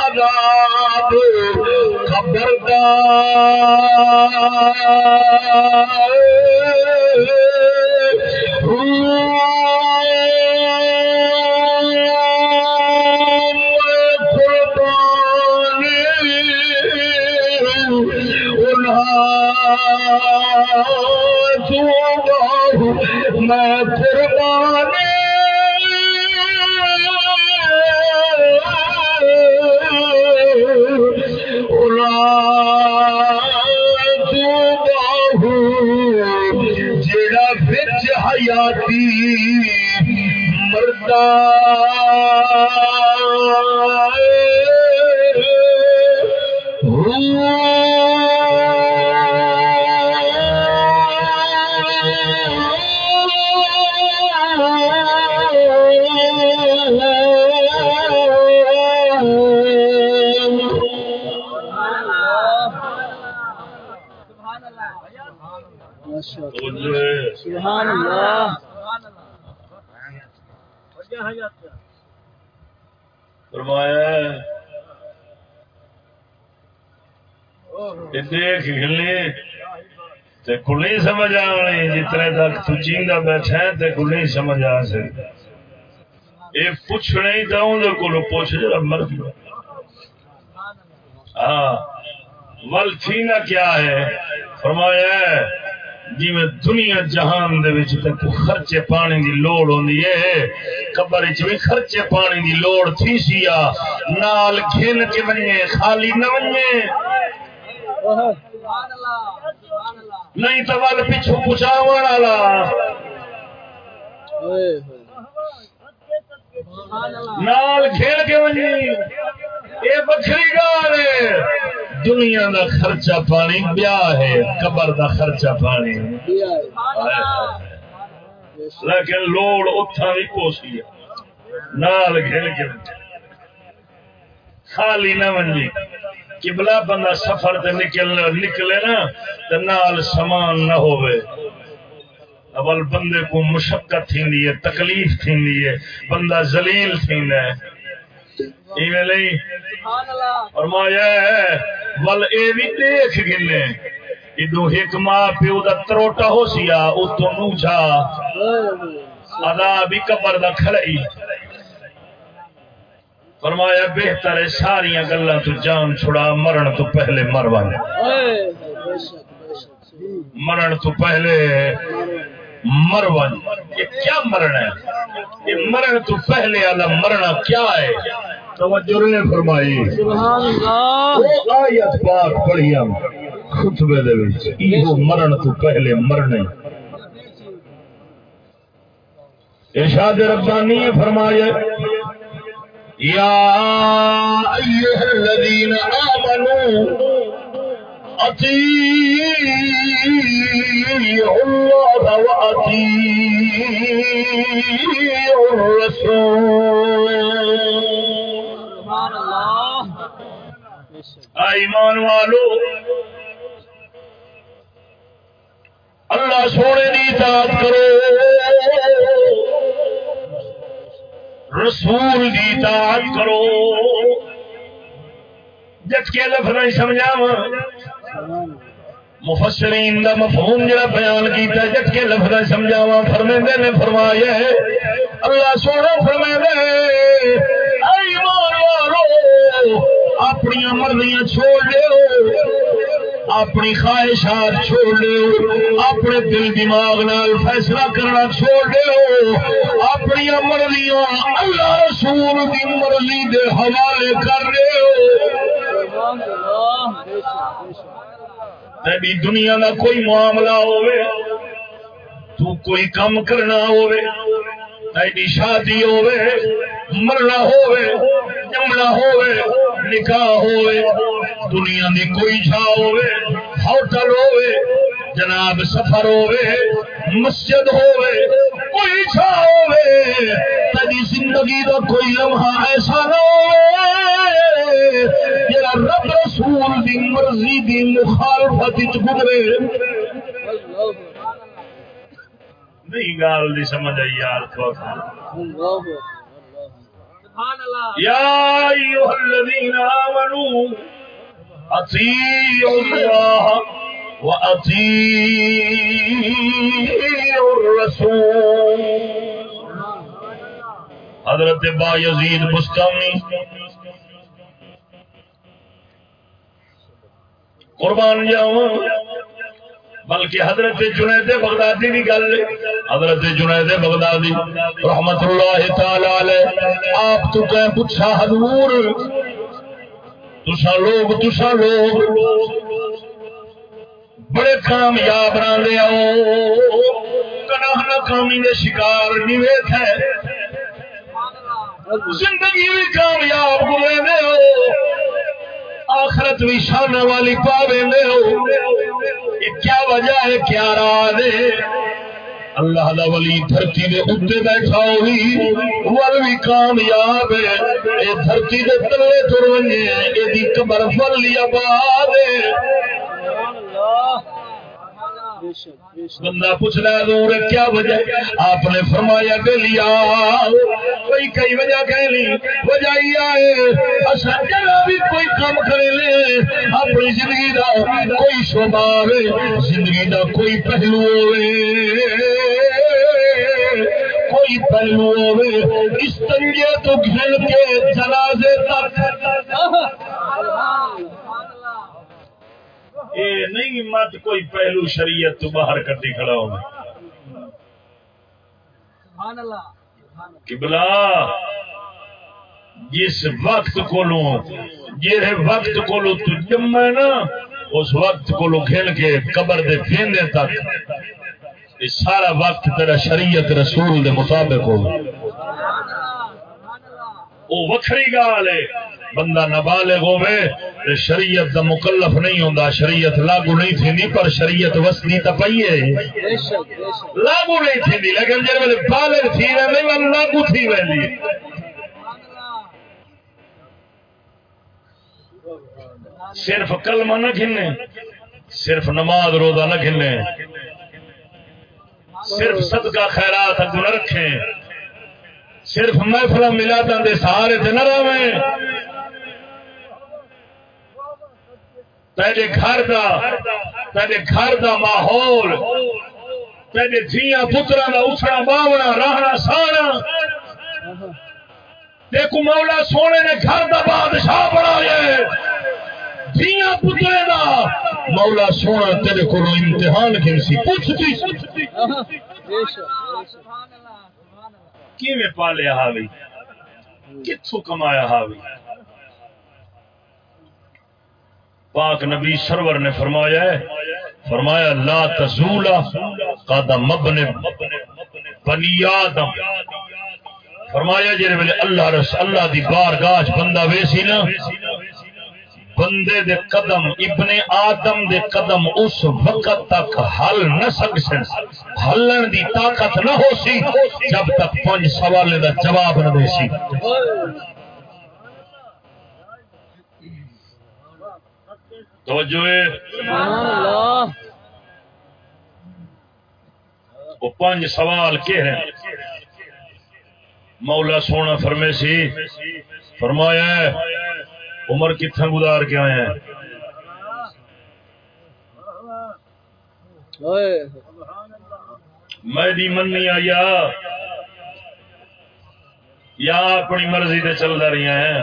عذاب خبردار مردہ دیکھ گلی تے کل نہیں سمجھ آنی جتنے تک تو جیندا بیٹھا ہے تے کل نہیں سمجھ آ سکتا۔ یہ پوچھنا ہی تھا ان کو پوچھ جا مر ہاں۔ ول تھی کیا ہے؟ فرمایا ہے جی میں دنیا جہان دے وچ تے کو خرچے پانی دی لوڑ ہوندی ہے، قبر وچ بھی خرچے پانی دی لوڑ تھی سیا۔ نال گھن کے ونجے خالی نہ ونجے نہیں تو ول پیچھو پچاون والا۔ نال گھن کے ونجے اے بکری گال ہے۔ دنیا دا خرچہ پانی بیا ہے۔ قبر دا خرچہ پانی۔ لیکن لوڑ اتھا بھی کوسی ہے۔ نال گھر کے خالی نہ منجی قبلہ بندہ سفر تے نکل نکلے نا تے نال سامان نہ ہوئے اول بندے کو مشقت تھیندی ہے تکلیف تھیندی ہے بندہ ذلیل تھیندا ہے۔ ایویں نہیں؟ فرمایا ہے ول اے بھی دیکھ گنے۔ ادو ایک ماں پیو دا تروٹا ہو سیا اتو نوچا ادا بھی قبر دا کھڑائی۔ فرمایا بہتر ہے ساری گلا تو جان چھڑا مرن تو پہلے مروانے مرن تو پہلے مرون یہ کیا مرن ہے؟ یہ مرن تو پہلے والا مرنا کیا ہے؟ توجہ نے فرمائی۔ سبحان اللہ۔ وہ آیت پاک پڑھی ہم خطبے دے وچ۔ ایہو مرن تو پہلے مرنے۔ ارشاد ربانی فرمایا یا ایھا الذین آمنوا اطیعوا اللہ واطیعوا الرسول. سبحان اللہ ایمان والو. اللہ سونے کی اطاعت کرو. رسول کی اطاعت کرو۔ جت کے لفظ سمجھاوا مفسرین دا مفہوم جڑا بیان کیتا جت کے لفظ سمجھاوا فرمیندے نے فرمایا ہے، اللہ سونا فرمیندے اے ایمان والو، اپنی مرضیاں چھوڑ دیو۔ اپنی خواہشات چھوڑ دیو اپنے دل دماغ نال فیصلہ کرنا چھوڑ دیو اپنی مرضیاں اللہ رسول دی مرضی دے حوالے کر دیو سبحان دنیا کا کوئی معاملہ ہوئے تو کوئی کام کرنا ہوئے تیری شادی ہوئے مرنا ہوئے جمنا ہوئے نکاح ہوئے دنیا دی کوئی جا ہوئے ہوٹل ہوئے جناب سفر ہوئے مسجد ہوئے کوئی جا ہوئے تیری زندگی کا کوئی لمحہ ایسا نہ ہوئے جڑا رب رسول دی مرضی دی مخالفت وچ گزرے۔ اللہ نہیں گال دی سمجھ آئی یار تو۔ اللہ اللہ۔ سبحان اللہ يا أيها الذين آمنوا أطيعوا الله وأطيعوا الرسول۔ حضرت با یزید بستانی۔ قربان جاؤں۔ بلکہ حضرت جنید بغدادی کی گل ہے۔ حضرت جنید بغدادی، رحمت اللہ تعالی علیہ، آپ تو کہیں پوچھا، حضور تسا لوگ تسا لوگ بڑے کامیاب نہ لے آؤ گناہ ناکامی نے شکار نیویت ہے زندگی بھی کامیاب ہوئے دے ہو۔ آخرت بھی شان والی پاوے دے ہو۔ کیا وجہ ہے کیا راز ہے اللہ دا ولی دھرتی دے اتے بیٹھا ہوئی، ول بھی کامیاب ہے۔ اے دھرتی دے تلے تر ونجے اے دی قبر فل یا باد ہے سبحان اللہ بے شک بے شک بندہ پوچھ ہے دور کیا وجہ؟ آپ نے فرمایا کہ لیا۔ کوئی کئی وجہ کہہ لی۔ وجہ جگہ بھی کوئی کام کرے لے اپنی زندگی دا کوئی شعبہ زندگی دا کوئی پہلو ہوے کوئی پہلو ہوے اس تنگے تو گھر کے جنازے تک۔ اے نہیں مت کوئی پہلو شریعت تو باہر کٹی کھڑا ہو۔ قبلہ جس وقت کولو جہے وقت کولو تو ہے نا اس وقت کولو کھیل کے قبر دے پھیندے تک۔ یہ سارا وقت تیرا شریعت رسول دے مطابق ہو۔ وہ وکھری گال ہے۔ بندہ نابالغ ہوے شریعت دا مکلف نہیں ہوندا، شریعت لاگو نہیں تھیندی، پر شریعت وسنی تا پئی ہے بے شک بے لاگو نہیں تھیندی، لیکن جے ویلے بالغ تھی ویندے ول لاگو تھی ویندی صرف کلمہ نہ کھنے صرف نماز روزہ نہ کھنے صرف صدقہ خیرات اگو نہ رکھیں۔ صرف محفل ملادا دے سہارے تے نہ رہیں تیرے گھر دا، تیرے گھر دا ماحول، تیرے دھیاں پترا دا اٹھنا باونا رہنا سانا دیکھو مولا سونے نے گھر دا بادشاہ بنایا ہے۔ دھیاں پترے دا۔ مولا سونا تیرے کو امتحان کھنسی پوچھتی بے شک کیویں پالیا ہاوی؟ کتھوں کمایا ہاوی؟ پاک نبی سرور نے فرمایا ہے، فرمایا، لا تزولا قدم ابن بنی آدم۔ فرمایا جی ویلے اللہ رس، اللہ دی بارگاہ چ بندہ ویسی نا، بندے دے قدم ابن آدم دے قدم اس وقت تک ہل نہ سکسن ہلن دی طاقت نہ ہو سی، جب تک پنج سوالے دا جواب نہ دے سی۔ توجہ وہ پانچ سوال کے ہیں۔ مولا سونا فرمے سی فرمایا ہے عمر کتنا گزار کے آئے ہیں؟ میں دی من نہیں آیا یا اپنی مرضی سے چل رہی ہیں۔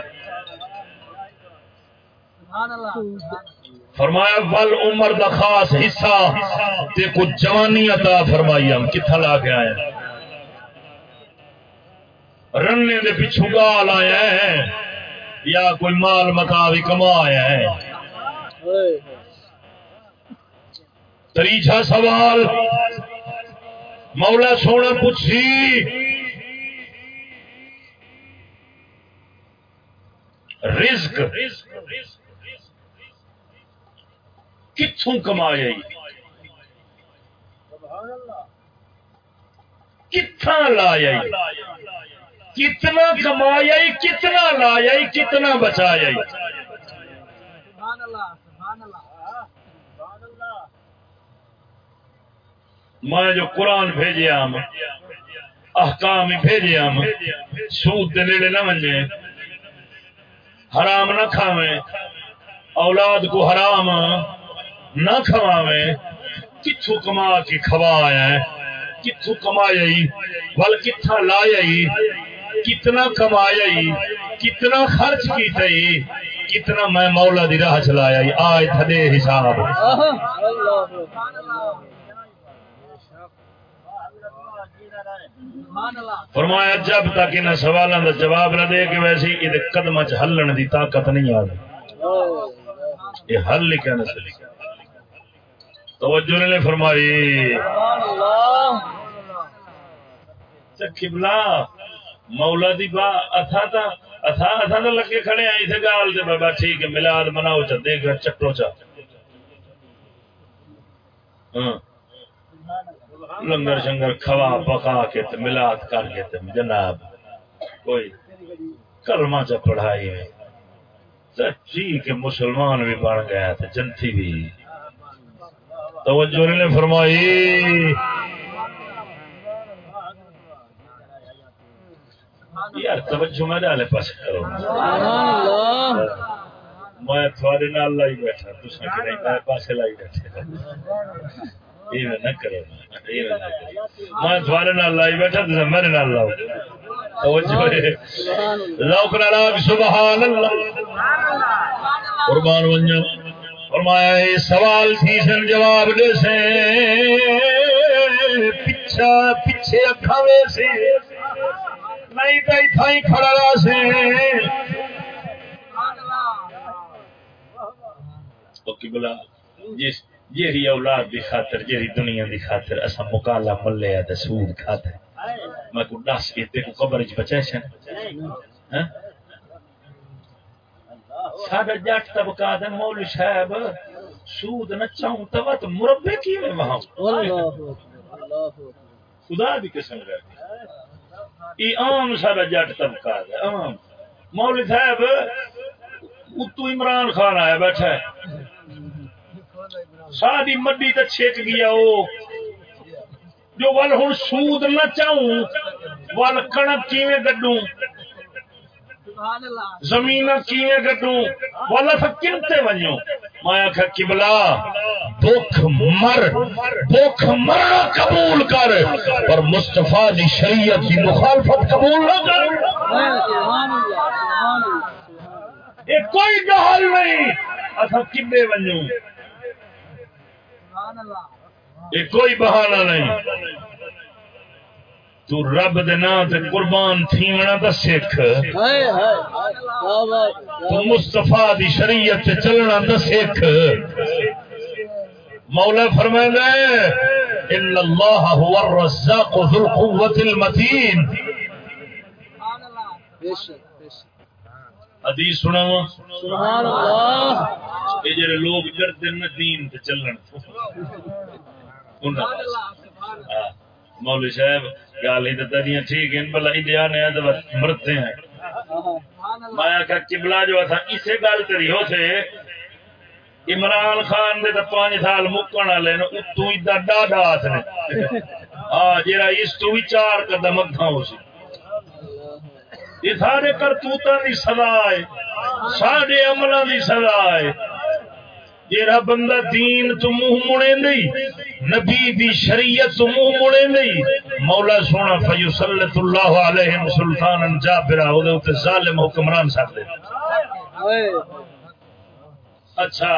فرمایا، ول عمر دا خاص حصہ تے کچھ جوانی عطا فرمائی ہم۔ کتھا لا کے آئے ہیں؟ رننے دے پچھو گال آیا ہے۔ یا کوئی مال متا بھی کما آیا ہے۔ اوئے تریچا سوال۔ مولا سونا پوچھی۔ رزق۔ کتوں کمایا کتنا لایا کتنا کمایا کتنا لایا کتنا بچایا میں جو قرآن بھیجیا ہم احکام ہی بھیجے ہم سود دے نیڑے نہ منجے، حرام نہ کھاویں، اولاد کو حرام نہ کھواویں کتھو کما کے کھوایا ہے کتھو کمایا ہی بل کتھا لایا ہی کتنا کمایا ہی کتنا خرچ کیتا ہی کتنا میں مولا دی راہ چلایا ہی آئے تھدے حساب۔ فرمایا، جب تک انہیں سوالوں کا جواب نہ دے کہ ویسی، یہ قدم چ ہلن دی طاقت نہیں آ رہی یہ حل لکھا نہ سلی توجہ نے فرمائی۔ اچھا، چکبلا مولا دی با اتھا تا اتھا اتھا تو لگے کھڑے آئی تھے گال دے بابا، ٹھیک ہے، ملاد مناؤ چا دے گا چٹو چا۔ ہاں۔ لنگر شنگر کھوا، پکا کے تے ملاد کر کے تے، جناب، کوئی کلمہ چا پڑھائی میں۔ تے ٹھیک ہے مسلمان بھی بن گیا تے، جنتی بھی۔ توجہ نے فرمائی۔ یار، توجہ میں ڈالے پاس کرو۔ میں تھوڑے نال لائی بیٹھا تو کہ نہیں میں پاسے لائی بیٹھے۔ یہ نہ کرو میں تھوڑے نال لائی بیٹھا تو میرے نال لاؤ۔ توجہ۔ لوک نال سبحان اللہ۔ قربان ونجا فرمایا، یہ سوال تھی سن جواب دے سے۔ پچھا پیچھے اکھا وے سے۔ نہیں تو اتھا ہی کھڑا رہا سے۔ بلا جس جیری اولاد دی خاطر جیری دنیا دی خاطر اسا مکالا ملے تے سود کھاتا ہے۔ میں کو دس کے تے قبر وچ بچائے سن۔ ہاں؟ ساڈا جٹ طبقہ دے مولوی صاحب سود نہ چاہوں تو تو مربے کی میں وہاں۔ خدا دی قسم رہتی ای عام سارا جٹ طبقہ ہے عام۔ مولوی صاحب اتو عمران خان آیا بیٹھا ہے۔ ساری مڈی تو چھک گیا وہ۔ جو ول ہوں سود نہ چاہوں ول کنک کیویں گڈوں؟ زمین کیویں گڈوں ول اص کنتے ونجو میں آخ کبلا دکھ مر دکھ مرنا قبول کر پر مستفا دی شریعت کی مخالفت قبول نہ کر۔ یہ کوئی گہل نہیں۔ اصل کبے ونجو یہ کوئی بہانہ نہیں۔ تو رب دے نام تے قربان تھیونا دا سکھ۔ تو مصطفیٰ دی شریعت تے چلنا دا سکھ۔ مولا فرمائے ان اللہ هو الرزاق ذو القوة المتین حدیث سنا سبحان اللہ یہ جڑے لوگ ڈرتے نہ دین تے چلن۔ انہاں ہاں، مولوی صاحب، گل ہی تو ٹھیک ہے بلا انڈیا نے تو مرتے ہیں۔ میں آخیا کبلا جو تھا اسی گل تری ہو سے عمران خان دے تو پانچ سال مکن والے نے، اتو ادا ڈاڈا ہاتھ نے۔ ہاں جا اس تو بھی چار قدم اگاں ہو سی یہ سارے کرتوتوں کی سزا ہے سارے عملوں کی سزا ہے۔ جیڑا بندہ دین تو منہ مڑے نہیں نبی دی شریعت تو منہ مڑے نہیں۔ مولا سونا فیصلت اللہ علیہ سلطان جابرا دے اوتے ظالم حکمران سکدے اچھا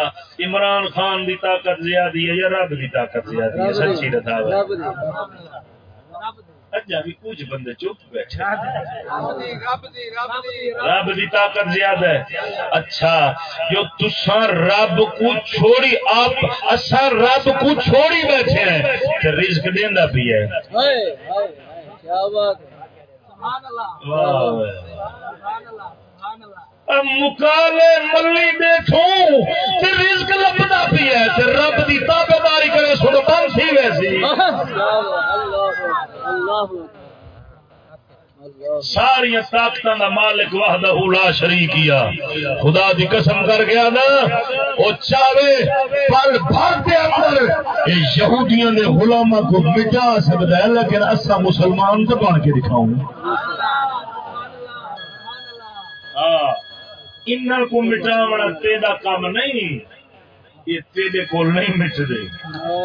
عمران خان دی طاقت زیادی ہے یا رب دی طاقت زیادی ہے؟ سچی بتاؤ اجا بھی کچھ بندے چپ بیٹھے رب دی طاقت زیادہ ہے۔ اچھا جو تسا رب کو چھوڑی آپ اسا رب کو چھوڑی بیٹھے ہیں کہ رزق دیندا بھی ہے۔ کیا بات مکالے ملی بیٹھوں تے رزق لبدا بھی ہے تے رب دی تابعداری کرے سن بن سی۔ ویسی ساری طاقت دا مالک وحدہ لا شریکیا خدا دی قسم کر گیا نا، او چاہے پل بھر دے اندر اے یہودیاں دے غلاماں کو مٹا سکدا ہے، لیکن اسا مسلمان تو بن کے دکھاؤں۔ ہاں۔ انہاں کو مٹاونا تیرا کام نہیں یہ تیرے کول نہیں مٹ دے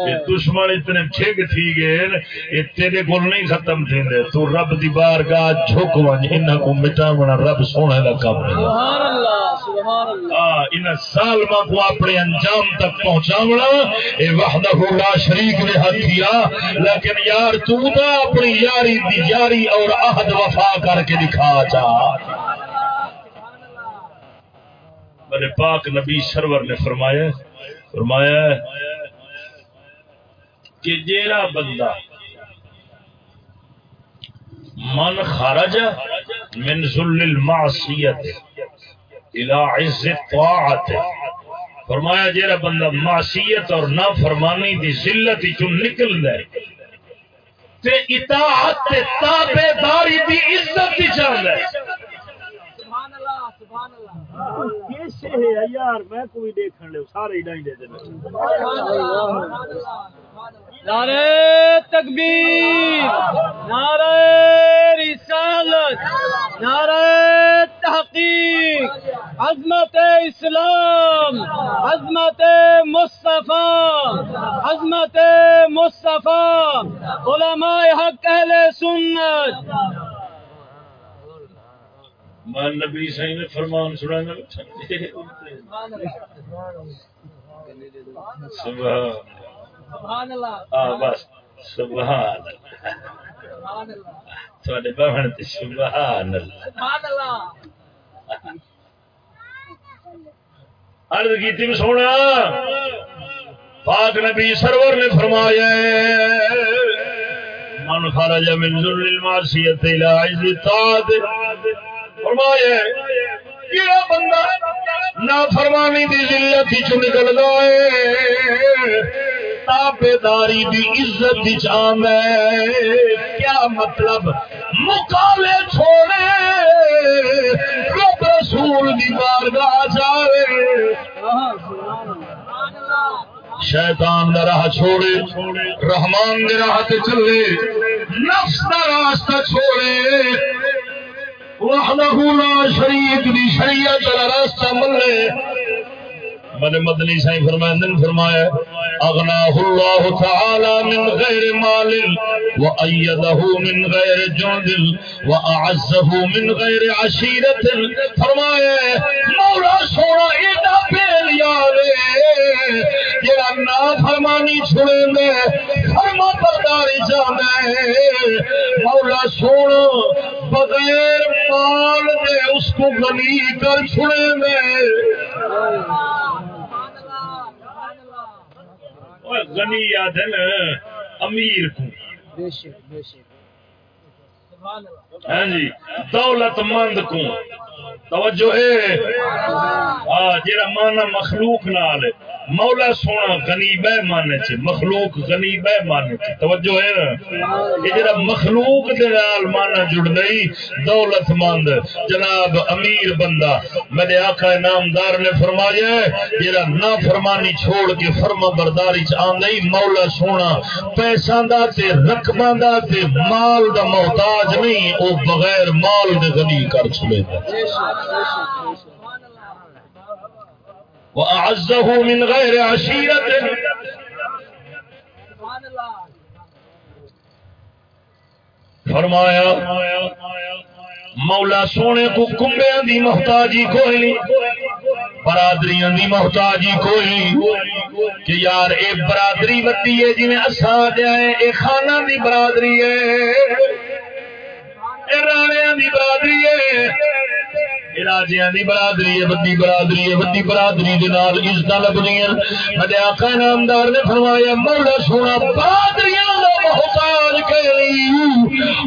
یہ دشمن اتنے ٹھیک تھی گئے یہ تیرے کول نہیں ختم تھی دے تو رب دی بارگاہ جھک ونج انہاں کو مٹاونا رب سونے دا کام نہیں۔ سبحان اللہ سبحان اللہ ان ظالماں کو اپنے انجام تک پہنچاونا اے وحدہ لا شریک نے لیکن یار تو دا اپنی یاری دی یاری اور عہد وفا کر کے دکھا جا۔ میرے پاک نبی سرور نے فرمایا فرمایا کہ جیڑا بندہ من خرج من ذل المعصیت الى عز الطاعت، فرمایا جیڑا بندہ معصیت اور نافرمانی دی ذلت چوں نکل دے تے اطاعت تے تابعداری دی عزت دی چاہندا ہے۔ سبحان اللہ سبحان اللہ۔ کیسے ہے یار میں کوئی دیکھن لے، سارے ڈائی دے دے نعرہ تکبیر، نعرہ رسالت، نعرہ تحقیق، عظمت اسلام، عظمت مصطفیٰ عظمت مصطفیٰ، علماء حق اہل سنت میں نبی صحیح نے فرمان سنانا سبحان اللہ۔ بس سبحان اللہ۔ تھوڑے بہن سبحان اللہ۔ عرض کیتی میں سونا پاک نبی سرور نے فرمایا من خرج من ذل المعصیت الى عز الطاعت فرمایا یہ بندہ نافرمانی دی ذلت وچ نکل گئے تابیداری دی عزت دی چاند ہے کیا مطلب مقالے چھوڑے؟ رب رسول دی بارگاہ جاوے شیطان دا راہ چھوڑے، رحمان دے راہ تے چلے، نفس دا راستہ چھوڑے وحدہ لا شریک دی شریعت دا راستہ ملے میں مدنی سائیں فرمائندن فرمایا اغناہ اللہ تعالی من غیر مال وأيده من غیر جند وأعزه من غیر عشیرت. فرمایا، مولا سونا ایڈا پیل یارے جڑا نا فرمانی چھڑے میں فرما برداری جانے مولا سونا بغیر مال دے اس کو غنی کر چھڑے میں غنی یاد امیر کو ہاں جی دولت مند کو توجہ ہے۔ ہاں مانا مخلوق نال مولا سونا غنی بہ مانے چ۔ مخلوق غنی بہ مانے چ۔ توجہ ہے نا؟ یہ جڑا مخلوق دے نال مانا جڑ نہیں، دولت مند۔ جناب امیر بندہ۔ میرے آقا نامدار نے فرمایا ہے جڑا نا فرمانی چھوڑ کے فرما برداری چ آندا مولا سونا پیسہ دا تے رقماں دا تے مال دا محتاج نہیں، او بغیر مال دے غنی کر چھڑے وأعزه من غير عشيرة. فرمایا، مولا سونے کو کمبیاں دی محتاجی کوئی نہیں، برادریاں دی محتاجی کوئی نہیں۔ کہ یار، اے برادری وتی ہے جی اساں جائے اے خانہ دی برادری ہے۔ اے برادری ہے راجیاں دی برادری ہے وڈی برادری ہے وڈی برادری دے نال عزت ہے میرے آقا نامدار نے فرمایا، مولا سونا برادریاں دا محتاج کوئی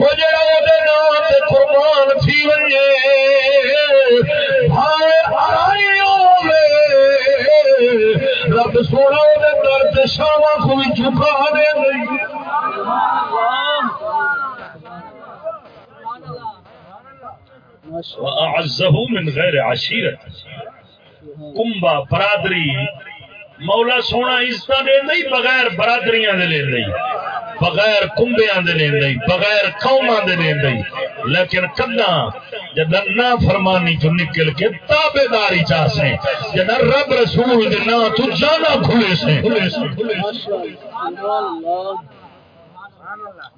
او جڑا او دے نام تے قربان تھی ونجے۔ وَأَعَزَّهُ مِنْ غَيْرِ عَشِيرَتِ کمبا برادری، مولا سونا عزت دے نہیں، بغیر برادریاں دے لے نہیں، بغیر کمبیاں دے لے نہیں، بغیر قوماں دے لے نہیں، لیکن کدا جدا نا فرمانی جو نکل کے تابے داری چاہ سے جدا رب رسول دے نا تو جانا کھلے سے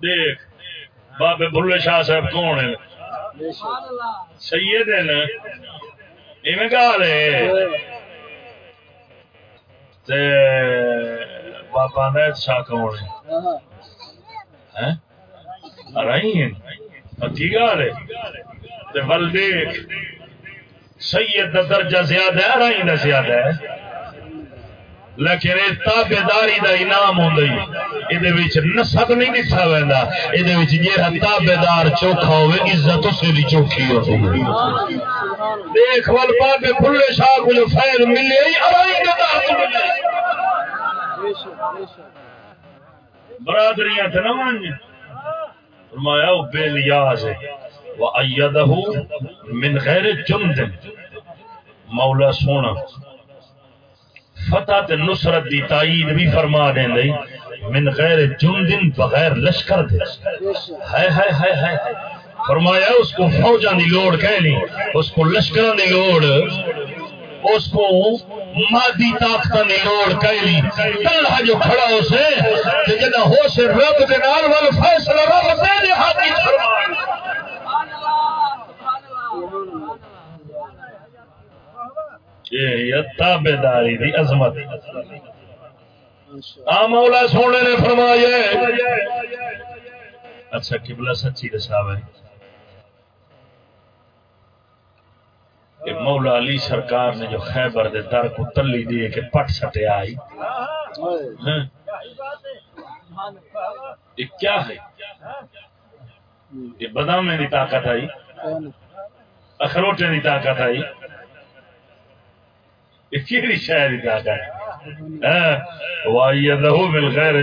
دیکھ، بابے بھلے شاہ صاحب کون ہے سید ہیں نا ایویں تے بابا نیت شاہ کون ہے ہیں۔ تے ول دیکھ سید درجہ زیادہ ہے ارائیں دا زیادہ ہے۔ لیکن یہ تابے داری کا انعام یہ نسب نہیں دسا وہدا یہ تابے دار چوکھا ہوے، عزت اسے بھی چوکھی ہوتی دیکھ ول بابے کھلے شاہ کو جو فیل ملے۔ برادریاں تھے نا مان فرمایا وہ بے لیاز ہے۔ وہ من غیر جند۔ مولا سونا۔ فتح تے نصرت دی تائید بھی فرما دیں دئی من غیر جندن بغیر لشکر دے۔ ہائے ہائے ہائے ہائے۔ فرمایا، اس کو فوجاں دی لوڑ کہہ لی اس کو لشکراں دی لوڑ۔ اس کو مادی طاقتاں دی لوڑ کہہ لی اللہ جو کھڑا ہو سے کہ ہو سے رب دے نال، ول فیصلہ رب دے دے ہاتھ فرما تابے داری دی عظمت۔ آ مولا سونے نے فرمایا اچھا قبلہ سچی دسا ہے کہ مولا علی سرکار نے جو خیبر دے در کو تلی دیے کہ پٹ سٹے آئی۔ ہاں۔ یہ کیا ہے؟ یہ بدام میں دی طاقت آئی۔ اخروٹے دی طاقت آئی۔ کیڑی شہر ہاں؟ غیر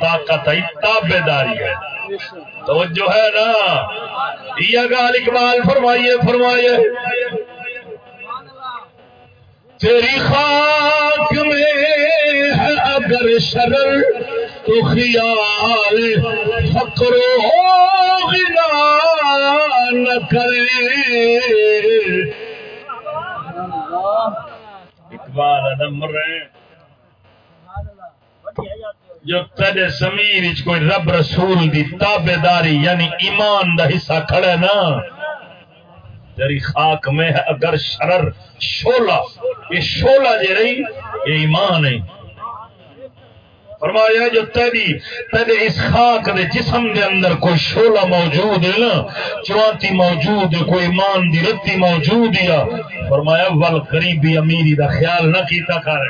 طاقت ہے تابے داری ہے۔ ہے نا؟ یہ گال اقبال فرمائیے فرمائیے۔ تیری خاک میں ہے اگر شرر، تو خیال فکر ہو نہ کرے۔ اقبال ادم رہے ہیں۔ جو تیرے زمین کوئی رب رسول دی تابے داری یعنی ایمان دا حصہ کھڑے نا، تیری خاک میں ہے اگر شرر شولا یہ شولا جی رہی، یہ ایمان ہے۔ فرمایا جو تیری، تیرے اس خاک دے جسم دے اندر کوئی شولہ موجود ہے نا چوانتی موجود ہے، کوئی ایمان دی رتی موجود ہے فرمایا، ول غریبی امیری دا خیال نہ کیتا کر۔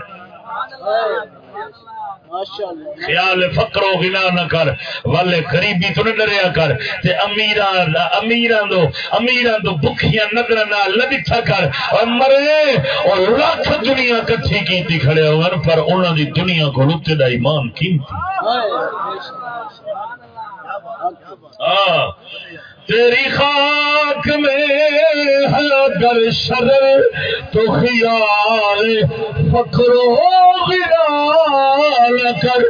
خیال فقر و غنا نہ کر والے غریبی تو نہ ڈریا کر تے امیران امیران دو امیران دو بکھیاں نظر نہ لدھا کر اور مرے اور لاکھ دنیا کٹھی کیتی کھڑے ہو پر انہاں دی دنیا کو لتے دا ایمان قیمتی۔ ہاں۔ تیری خاک میں اگر شر، تو خیال فخر و کر۔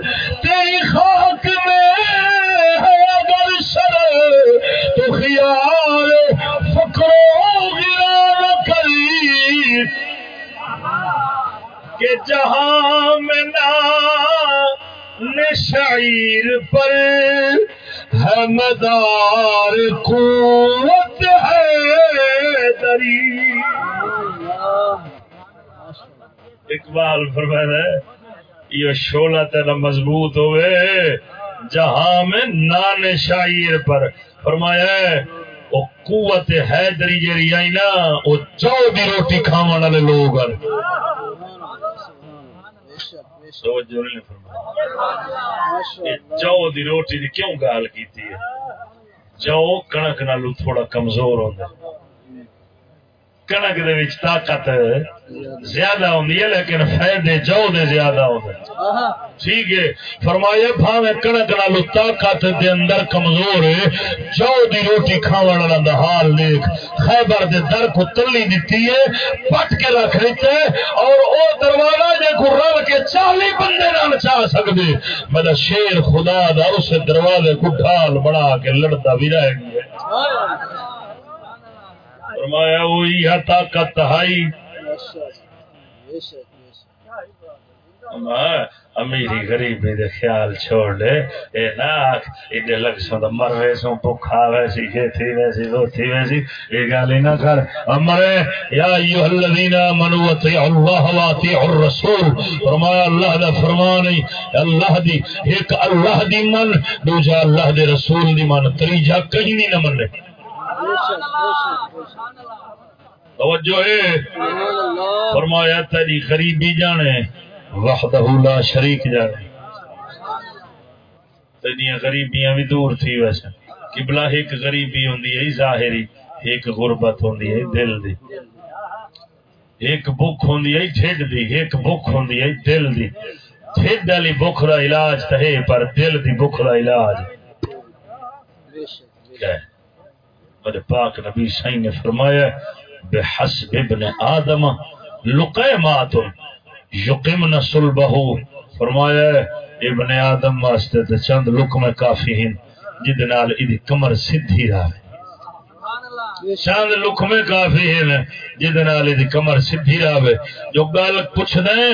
تیری خاک میں اگر شر، تو خیال فخر و کر۔ کہ جہاں میں نہ شعیر پر ہے مدار قوت ہے دری اقبال فرمایا ہے، یہ شولہ تیرا مضبوط ہوئے، جہاں میں نان شاعر پر۔ فرمایا ہے، وہ قوت حیدری جی آئی نا وہ چو دی روٹی کھاون والے لوگ توجہ نہیں فرمایا جو دی روٹی دی کیوں گال کیتی ہے؟ جو کنک نالو تھوڑا کمزور ہوتا کنک دے وچ طاقت زیادہ ہوندی ہے لیکن فائدے جو دے زیادہ ہوندے ٹھیک ہے فرمایا بھاوے کنک نالو طاقت دے اندر کمزور ہے جو دی روٹی کھاون والا دا حال دیکھ خیبر دے در کو تلی دتی ہے پٹ کے رکھ دیتا ہے اور او دروازہ جے کو رل کے چالی بندے نال چاہ سکدے میرا شیر خدا دا اس دروازے کو ڈھال بنا کے لڑتا بھی رہ گیا فرمایا، وہی ہے طاقت ہائی۔ ہاں، امیری غریبی دے خیال چھوڑ لے۔ اے نا ایڈے لگ سو دا مر ویسوں پکھا ویسی یہ تھی ویسی وہ تھی ویسی اے گالی نہ کر۔ امرے، یا ایوہ الذین آمنوا وطیع اللہ وطیع الرسول۔ فرمایا، اللہ دا فرمانی اللہ دی، ایک اللہ دی من، دوجا اللہ دے رسول دی من، تریجا کہیں نہیں نہ من رہے توجہ فرمایا تیری غریبی جانے وحدہ لا شریک جانے۔ تیری غریبیاں بھی دور تھی ویسے۔ قبلہ ایک غریبی ہوندی ہے ظاہری۔ ایک غربت ہوندی ہے دل دی۔ ایک بک ہوندی ہے ٹھڈ دی۔ ایک بک ہوندی ہے دل دی۔ ٹھڈ والی بک دا علاج تے پر دل دی بک دا علاج۔ کیا ہے میرے پاک نبی سائیں نے فرمایا بحسب ابن آدم لقیمات یقمن صلبہ۔ فرمایا ابن آدم واسطے تے چند لقمے کافی ہیں جد نال ادی کمر سدھی رہے چند لقمے کافی ہیں جد نال ادی کمر سدھی رہے جو گل پوچھ دیں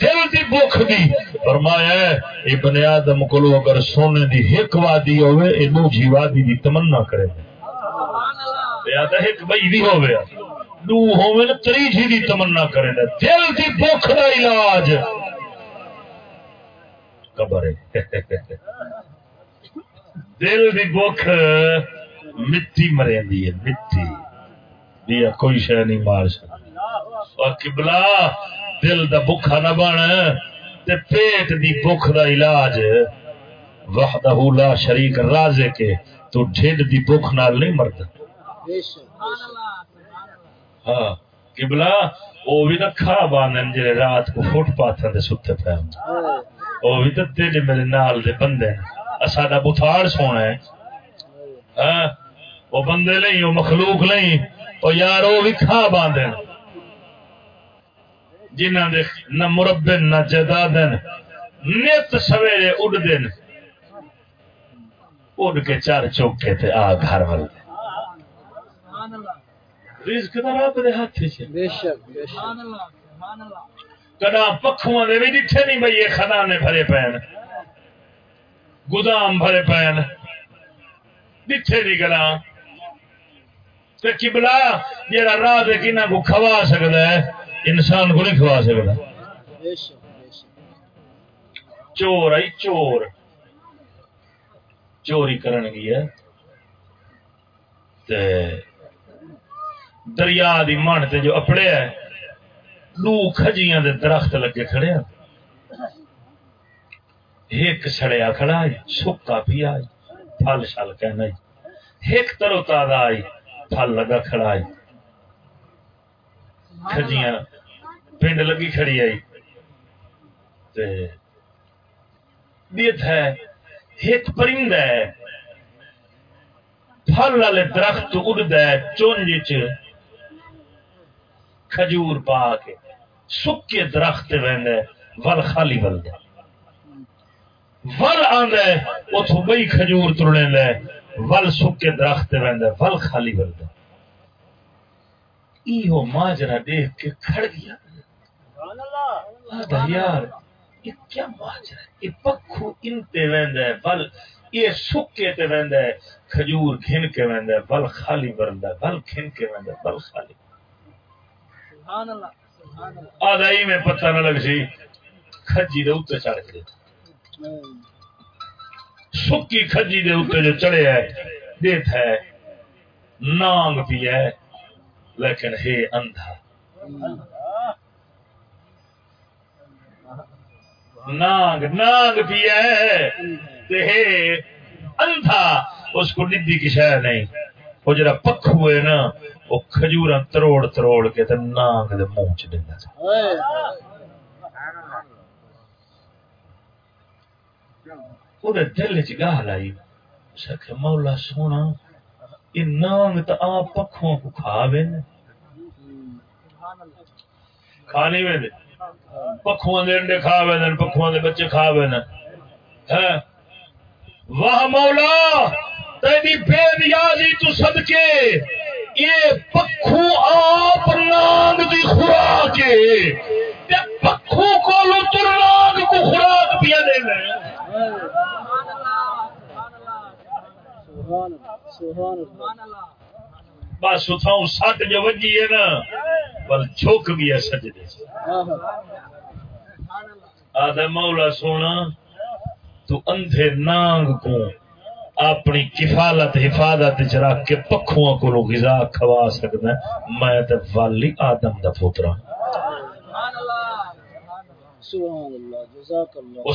دل دی بھوک دی۔ فرمایا ابن آدم کو اگر سونے دی ایک وادی ہوئے اے دوجی وادی دی تمنا کرے یا تے ایک بئی بھی ہوئے دو ہوئے نا تریجی دی تمنا کرے نا دل دی بھوک دا علاج۔ قبر دل دی بھوک، مٹی مرے دی ہے، مٹی۔ دیا کوئی شے نہیں مار سکتی اور قبلہ دل دا بھوکا نہ بن، تے پیٹ دی بھوک دا علاج۔ وحدہ لا شریک رازے کے تو ڈھڈ دی بھوک نال نہیں مردا ہاں قبلہ وہ بھی تو کھا باندھن جڑے رات کو فٹ پاتھر دے ستے پے وہ بھی تو تیرے میرے نال دے بندے ہیں ساڈا بتھاڑ سونا ہے۔ ہاں وہ بندے نہیں، وہ مخلوق نہیں۔ وہ یار، وہ بھی کھا باندھن جنہ دے نہ مربن نہ جدادن نت سویرے اڈ دن اڈ کے چار چوکے تے آ، گھر والے۔ رزق دا رب دے ہاتھ وچ بے شک بے شک۔ کدا پکھواں دے وی ڈٹھے نہیں بھئی یہ خزانے بھرے پین گودام بھرے پین ڈٹھے نہیں کلا تے قبلہ جڑا راہ دے کنا کو کھوا سکدا ہے انسان کو نہیں کھوا سکدا۔ بے شک بے شک۔ چور آئی چور۔ چوری کرن گیا۔ تے دریا دی من تے جو اپڑے ہے دو کھجیاں دے درخت لگے کھڑے ہیں۔ ایک سڑیا کھڑا ہے، سکا بھی آئی، پھل شل کہنا ہے ایک ترو تازہ آئی، پھل لگا کھڑا ہے۔ کھجیاں پنڈ لگی کھڑی آئی تے دیت ہے، ایک پرند ہے۔ پھل والے درخت اڑد ہے، چونج چ کھجور پا کے سکے درخت وہد ول خالی ول ول آند اتو بئی کھجور ترنے لے ول سکے درخت وہد ول خالی ول دے۔ ایہو ماجرا دیکھ کے کھڑ گیا۔ آدھا یار، یہ کیا ماجرا ہے؟ یہ پکھو انتے وہد ہے ول یہ سکے تے وہد کھجور کھن کے وہد ول خالی ول ول کھن کے وہد ول خالی سبحان اللہ سبحان اللہ آدھا ہی میں پتہ نہ لگ سی۔ کھجی دے اتنے چڑھ گئے سکی کھجی دے اتنے جو چڑھے ہے، دیت ہے، نانگ بھی ہے۔ لیکن ہے اندھا۔ نانگ نانگ بھی ہے۔ تے ہے اندھا۔ اس کو ندی کی شہ نہیں۔ وہ جرا پکھ ہوئے نا وہ کھجور تروڑ تروڑ کے تے نانگ دے منہ چ دینا وہ دل چ گال آئی اس مولا سونا یہ نانگ تو آپ پکھوں کو کھا وے کھانے وے پکھوں دے انڈے کھا وے پکھوں دے بچے کھا وے واہ مولا تیری بے نیازی تو صدقے یہ پکھو آپ نانگ دی خوراک ہے۔ تے پکھو کو لو تو نانگ کو خوراک پیا دے میں بس اتھاؤں سٹ جو وجی ہے نا، پر جھک گیا سجدے سے آدھا مولا سونا، تو اندھے نانگ کو اپنی کفالت حفاظت چ رکھ کے پکھوں کو غذا کھوا سکتا ہے۔ میں تے والی آدم دا پوترا۔ وہ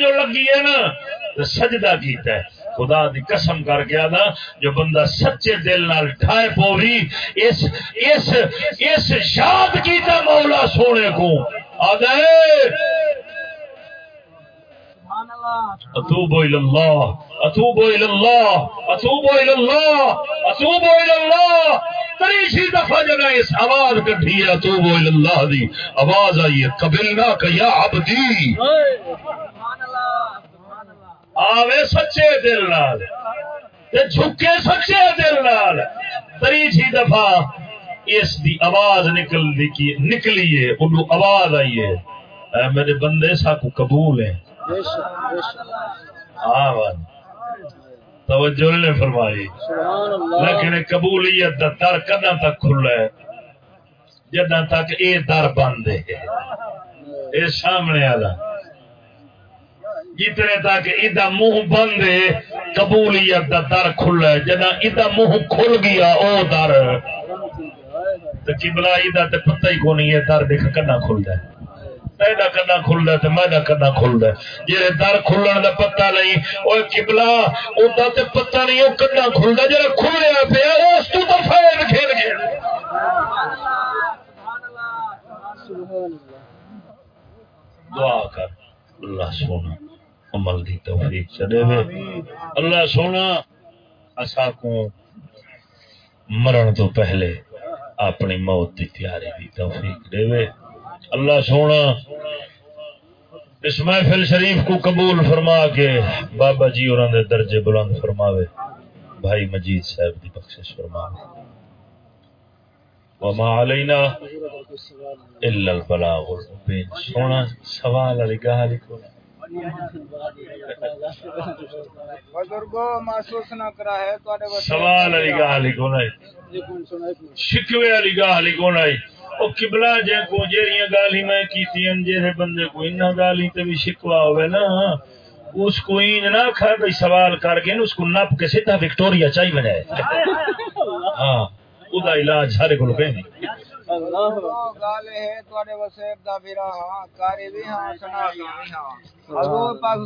جو لگی ہے نا سجدہ کیتا ہے۔ خدا دی قسم کر کے آدھا جو بندہ سچے دل نال ٹھائے اس اس اس یاد کیتا مولا سونے کو۔ آدھا اتوب الى الله اتوب الى الله اتوب الى الله اتوب الى الله. تریسی دفعہ جنا اس آواز کٹھی ہے اتوب الى الله دی. آواز آئی ہے قبلنا کا یا عبدی. آوے سچے دل نال تے جھکے سچے دل نال. تریسی دفعہ اس دی آواز نکل دی نکلی ہے انہوں آواز آئی ہے اے میرے بندے سا کو قبول ہے. توجہ نے فرمائی۔ لیکن قبولیت دا در کداں تک کھلا ہے جداں تک اے در بند ہے۔ اے سامنے والا۔ جتنے تک ادا منہ بند ہے قبولیت دا در کھلا ہے جداں ادا منہ کھل گیا او در۔ تو قبلہ ادا تے پتہ ہی کو نہیں ہے در دیکھ کداں کھلدا ہے۔ تیرا کنا کھلدا ہے تے میرا کنا کھلدا ہے۔ جے در کھلن دا پتہ نہیں او قبلہ، اوندا تے پتہ نہیں او کنا کھلدا جڑا کھلیا پیا، اس تو تو فائد کھیل گیا۔ دعا کر۔ اللہ سونا، عمل دی توفیق چڑے وے۔ اللہ سونا اسا کو مرن تو پہلے اپنی موت دی تیاری دی توفیق دے وے۔ اللہ سونا اس محفل شریف کو قبول فرما کے بابا جی اور دے درجے بلند فرماوے۔ بھائی مجید صاحب دی بخشش فرماوے۔ وما علینا الا البلاغ المبین سونا سوال علی گاہ ہے سوال علی گاہ لکھو شکوے علی گاہ لکھو او قبلہ جے کو جیریاں گالی میں کیتی ہیں جیرے بندے کو انہا گالی تے بھی شکوا ہوئے نا اس کو این نہ کھا بھئی سوال کر کے اس کو نپ کے سیدھا وکٹوریا چاہی بنائے ہاں خدا علاج ہر کو پہ نہیں گال ہے تواڈے وسیب دا بھرا ہاں کاری بھی ہاں سنا بھی ہاں۔ حضور پاک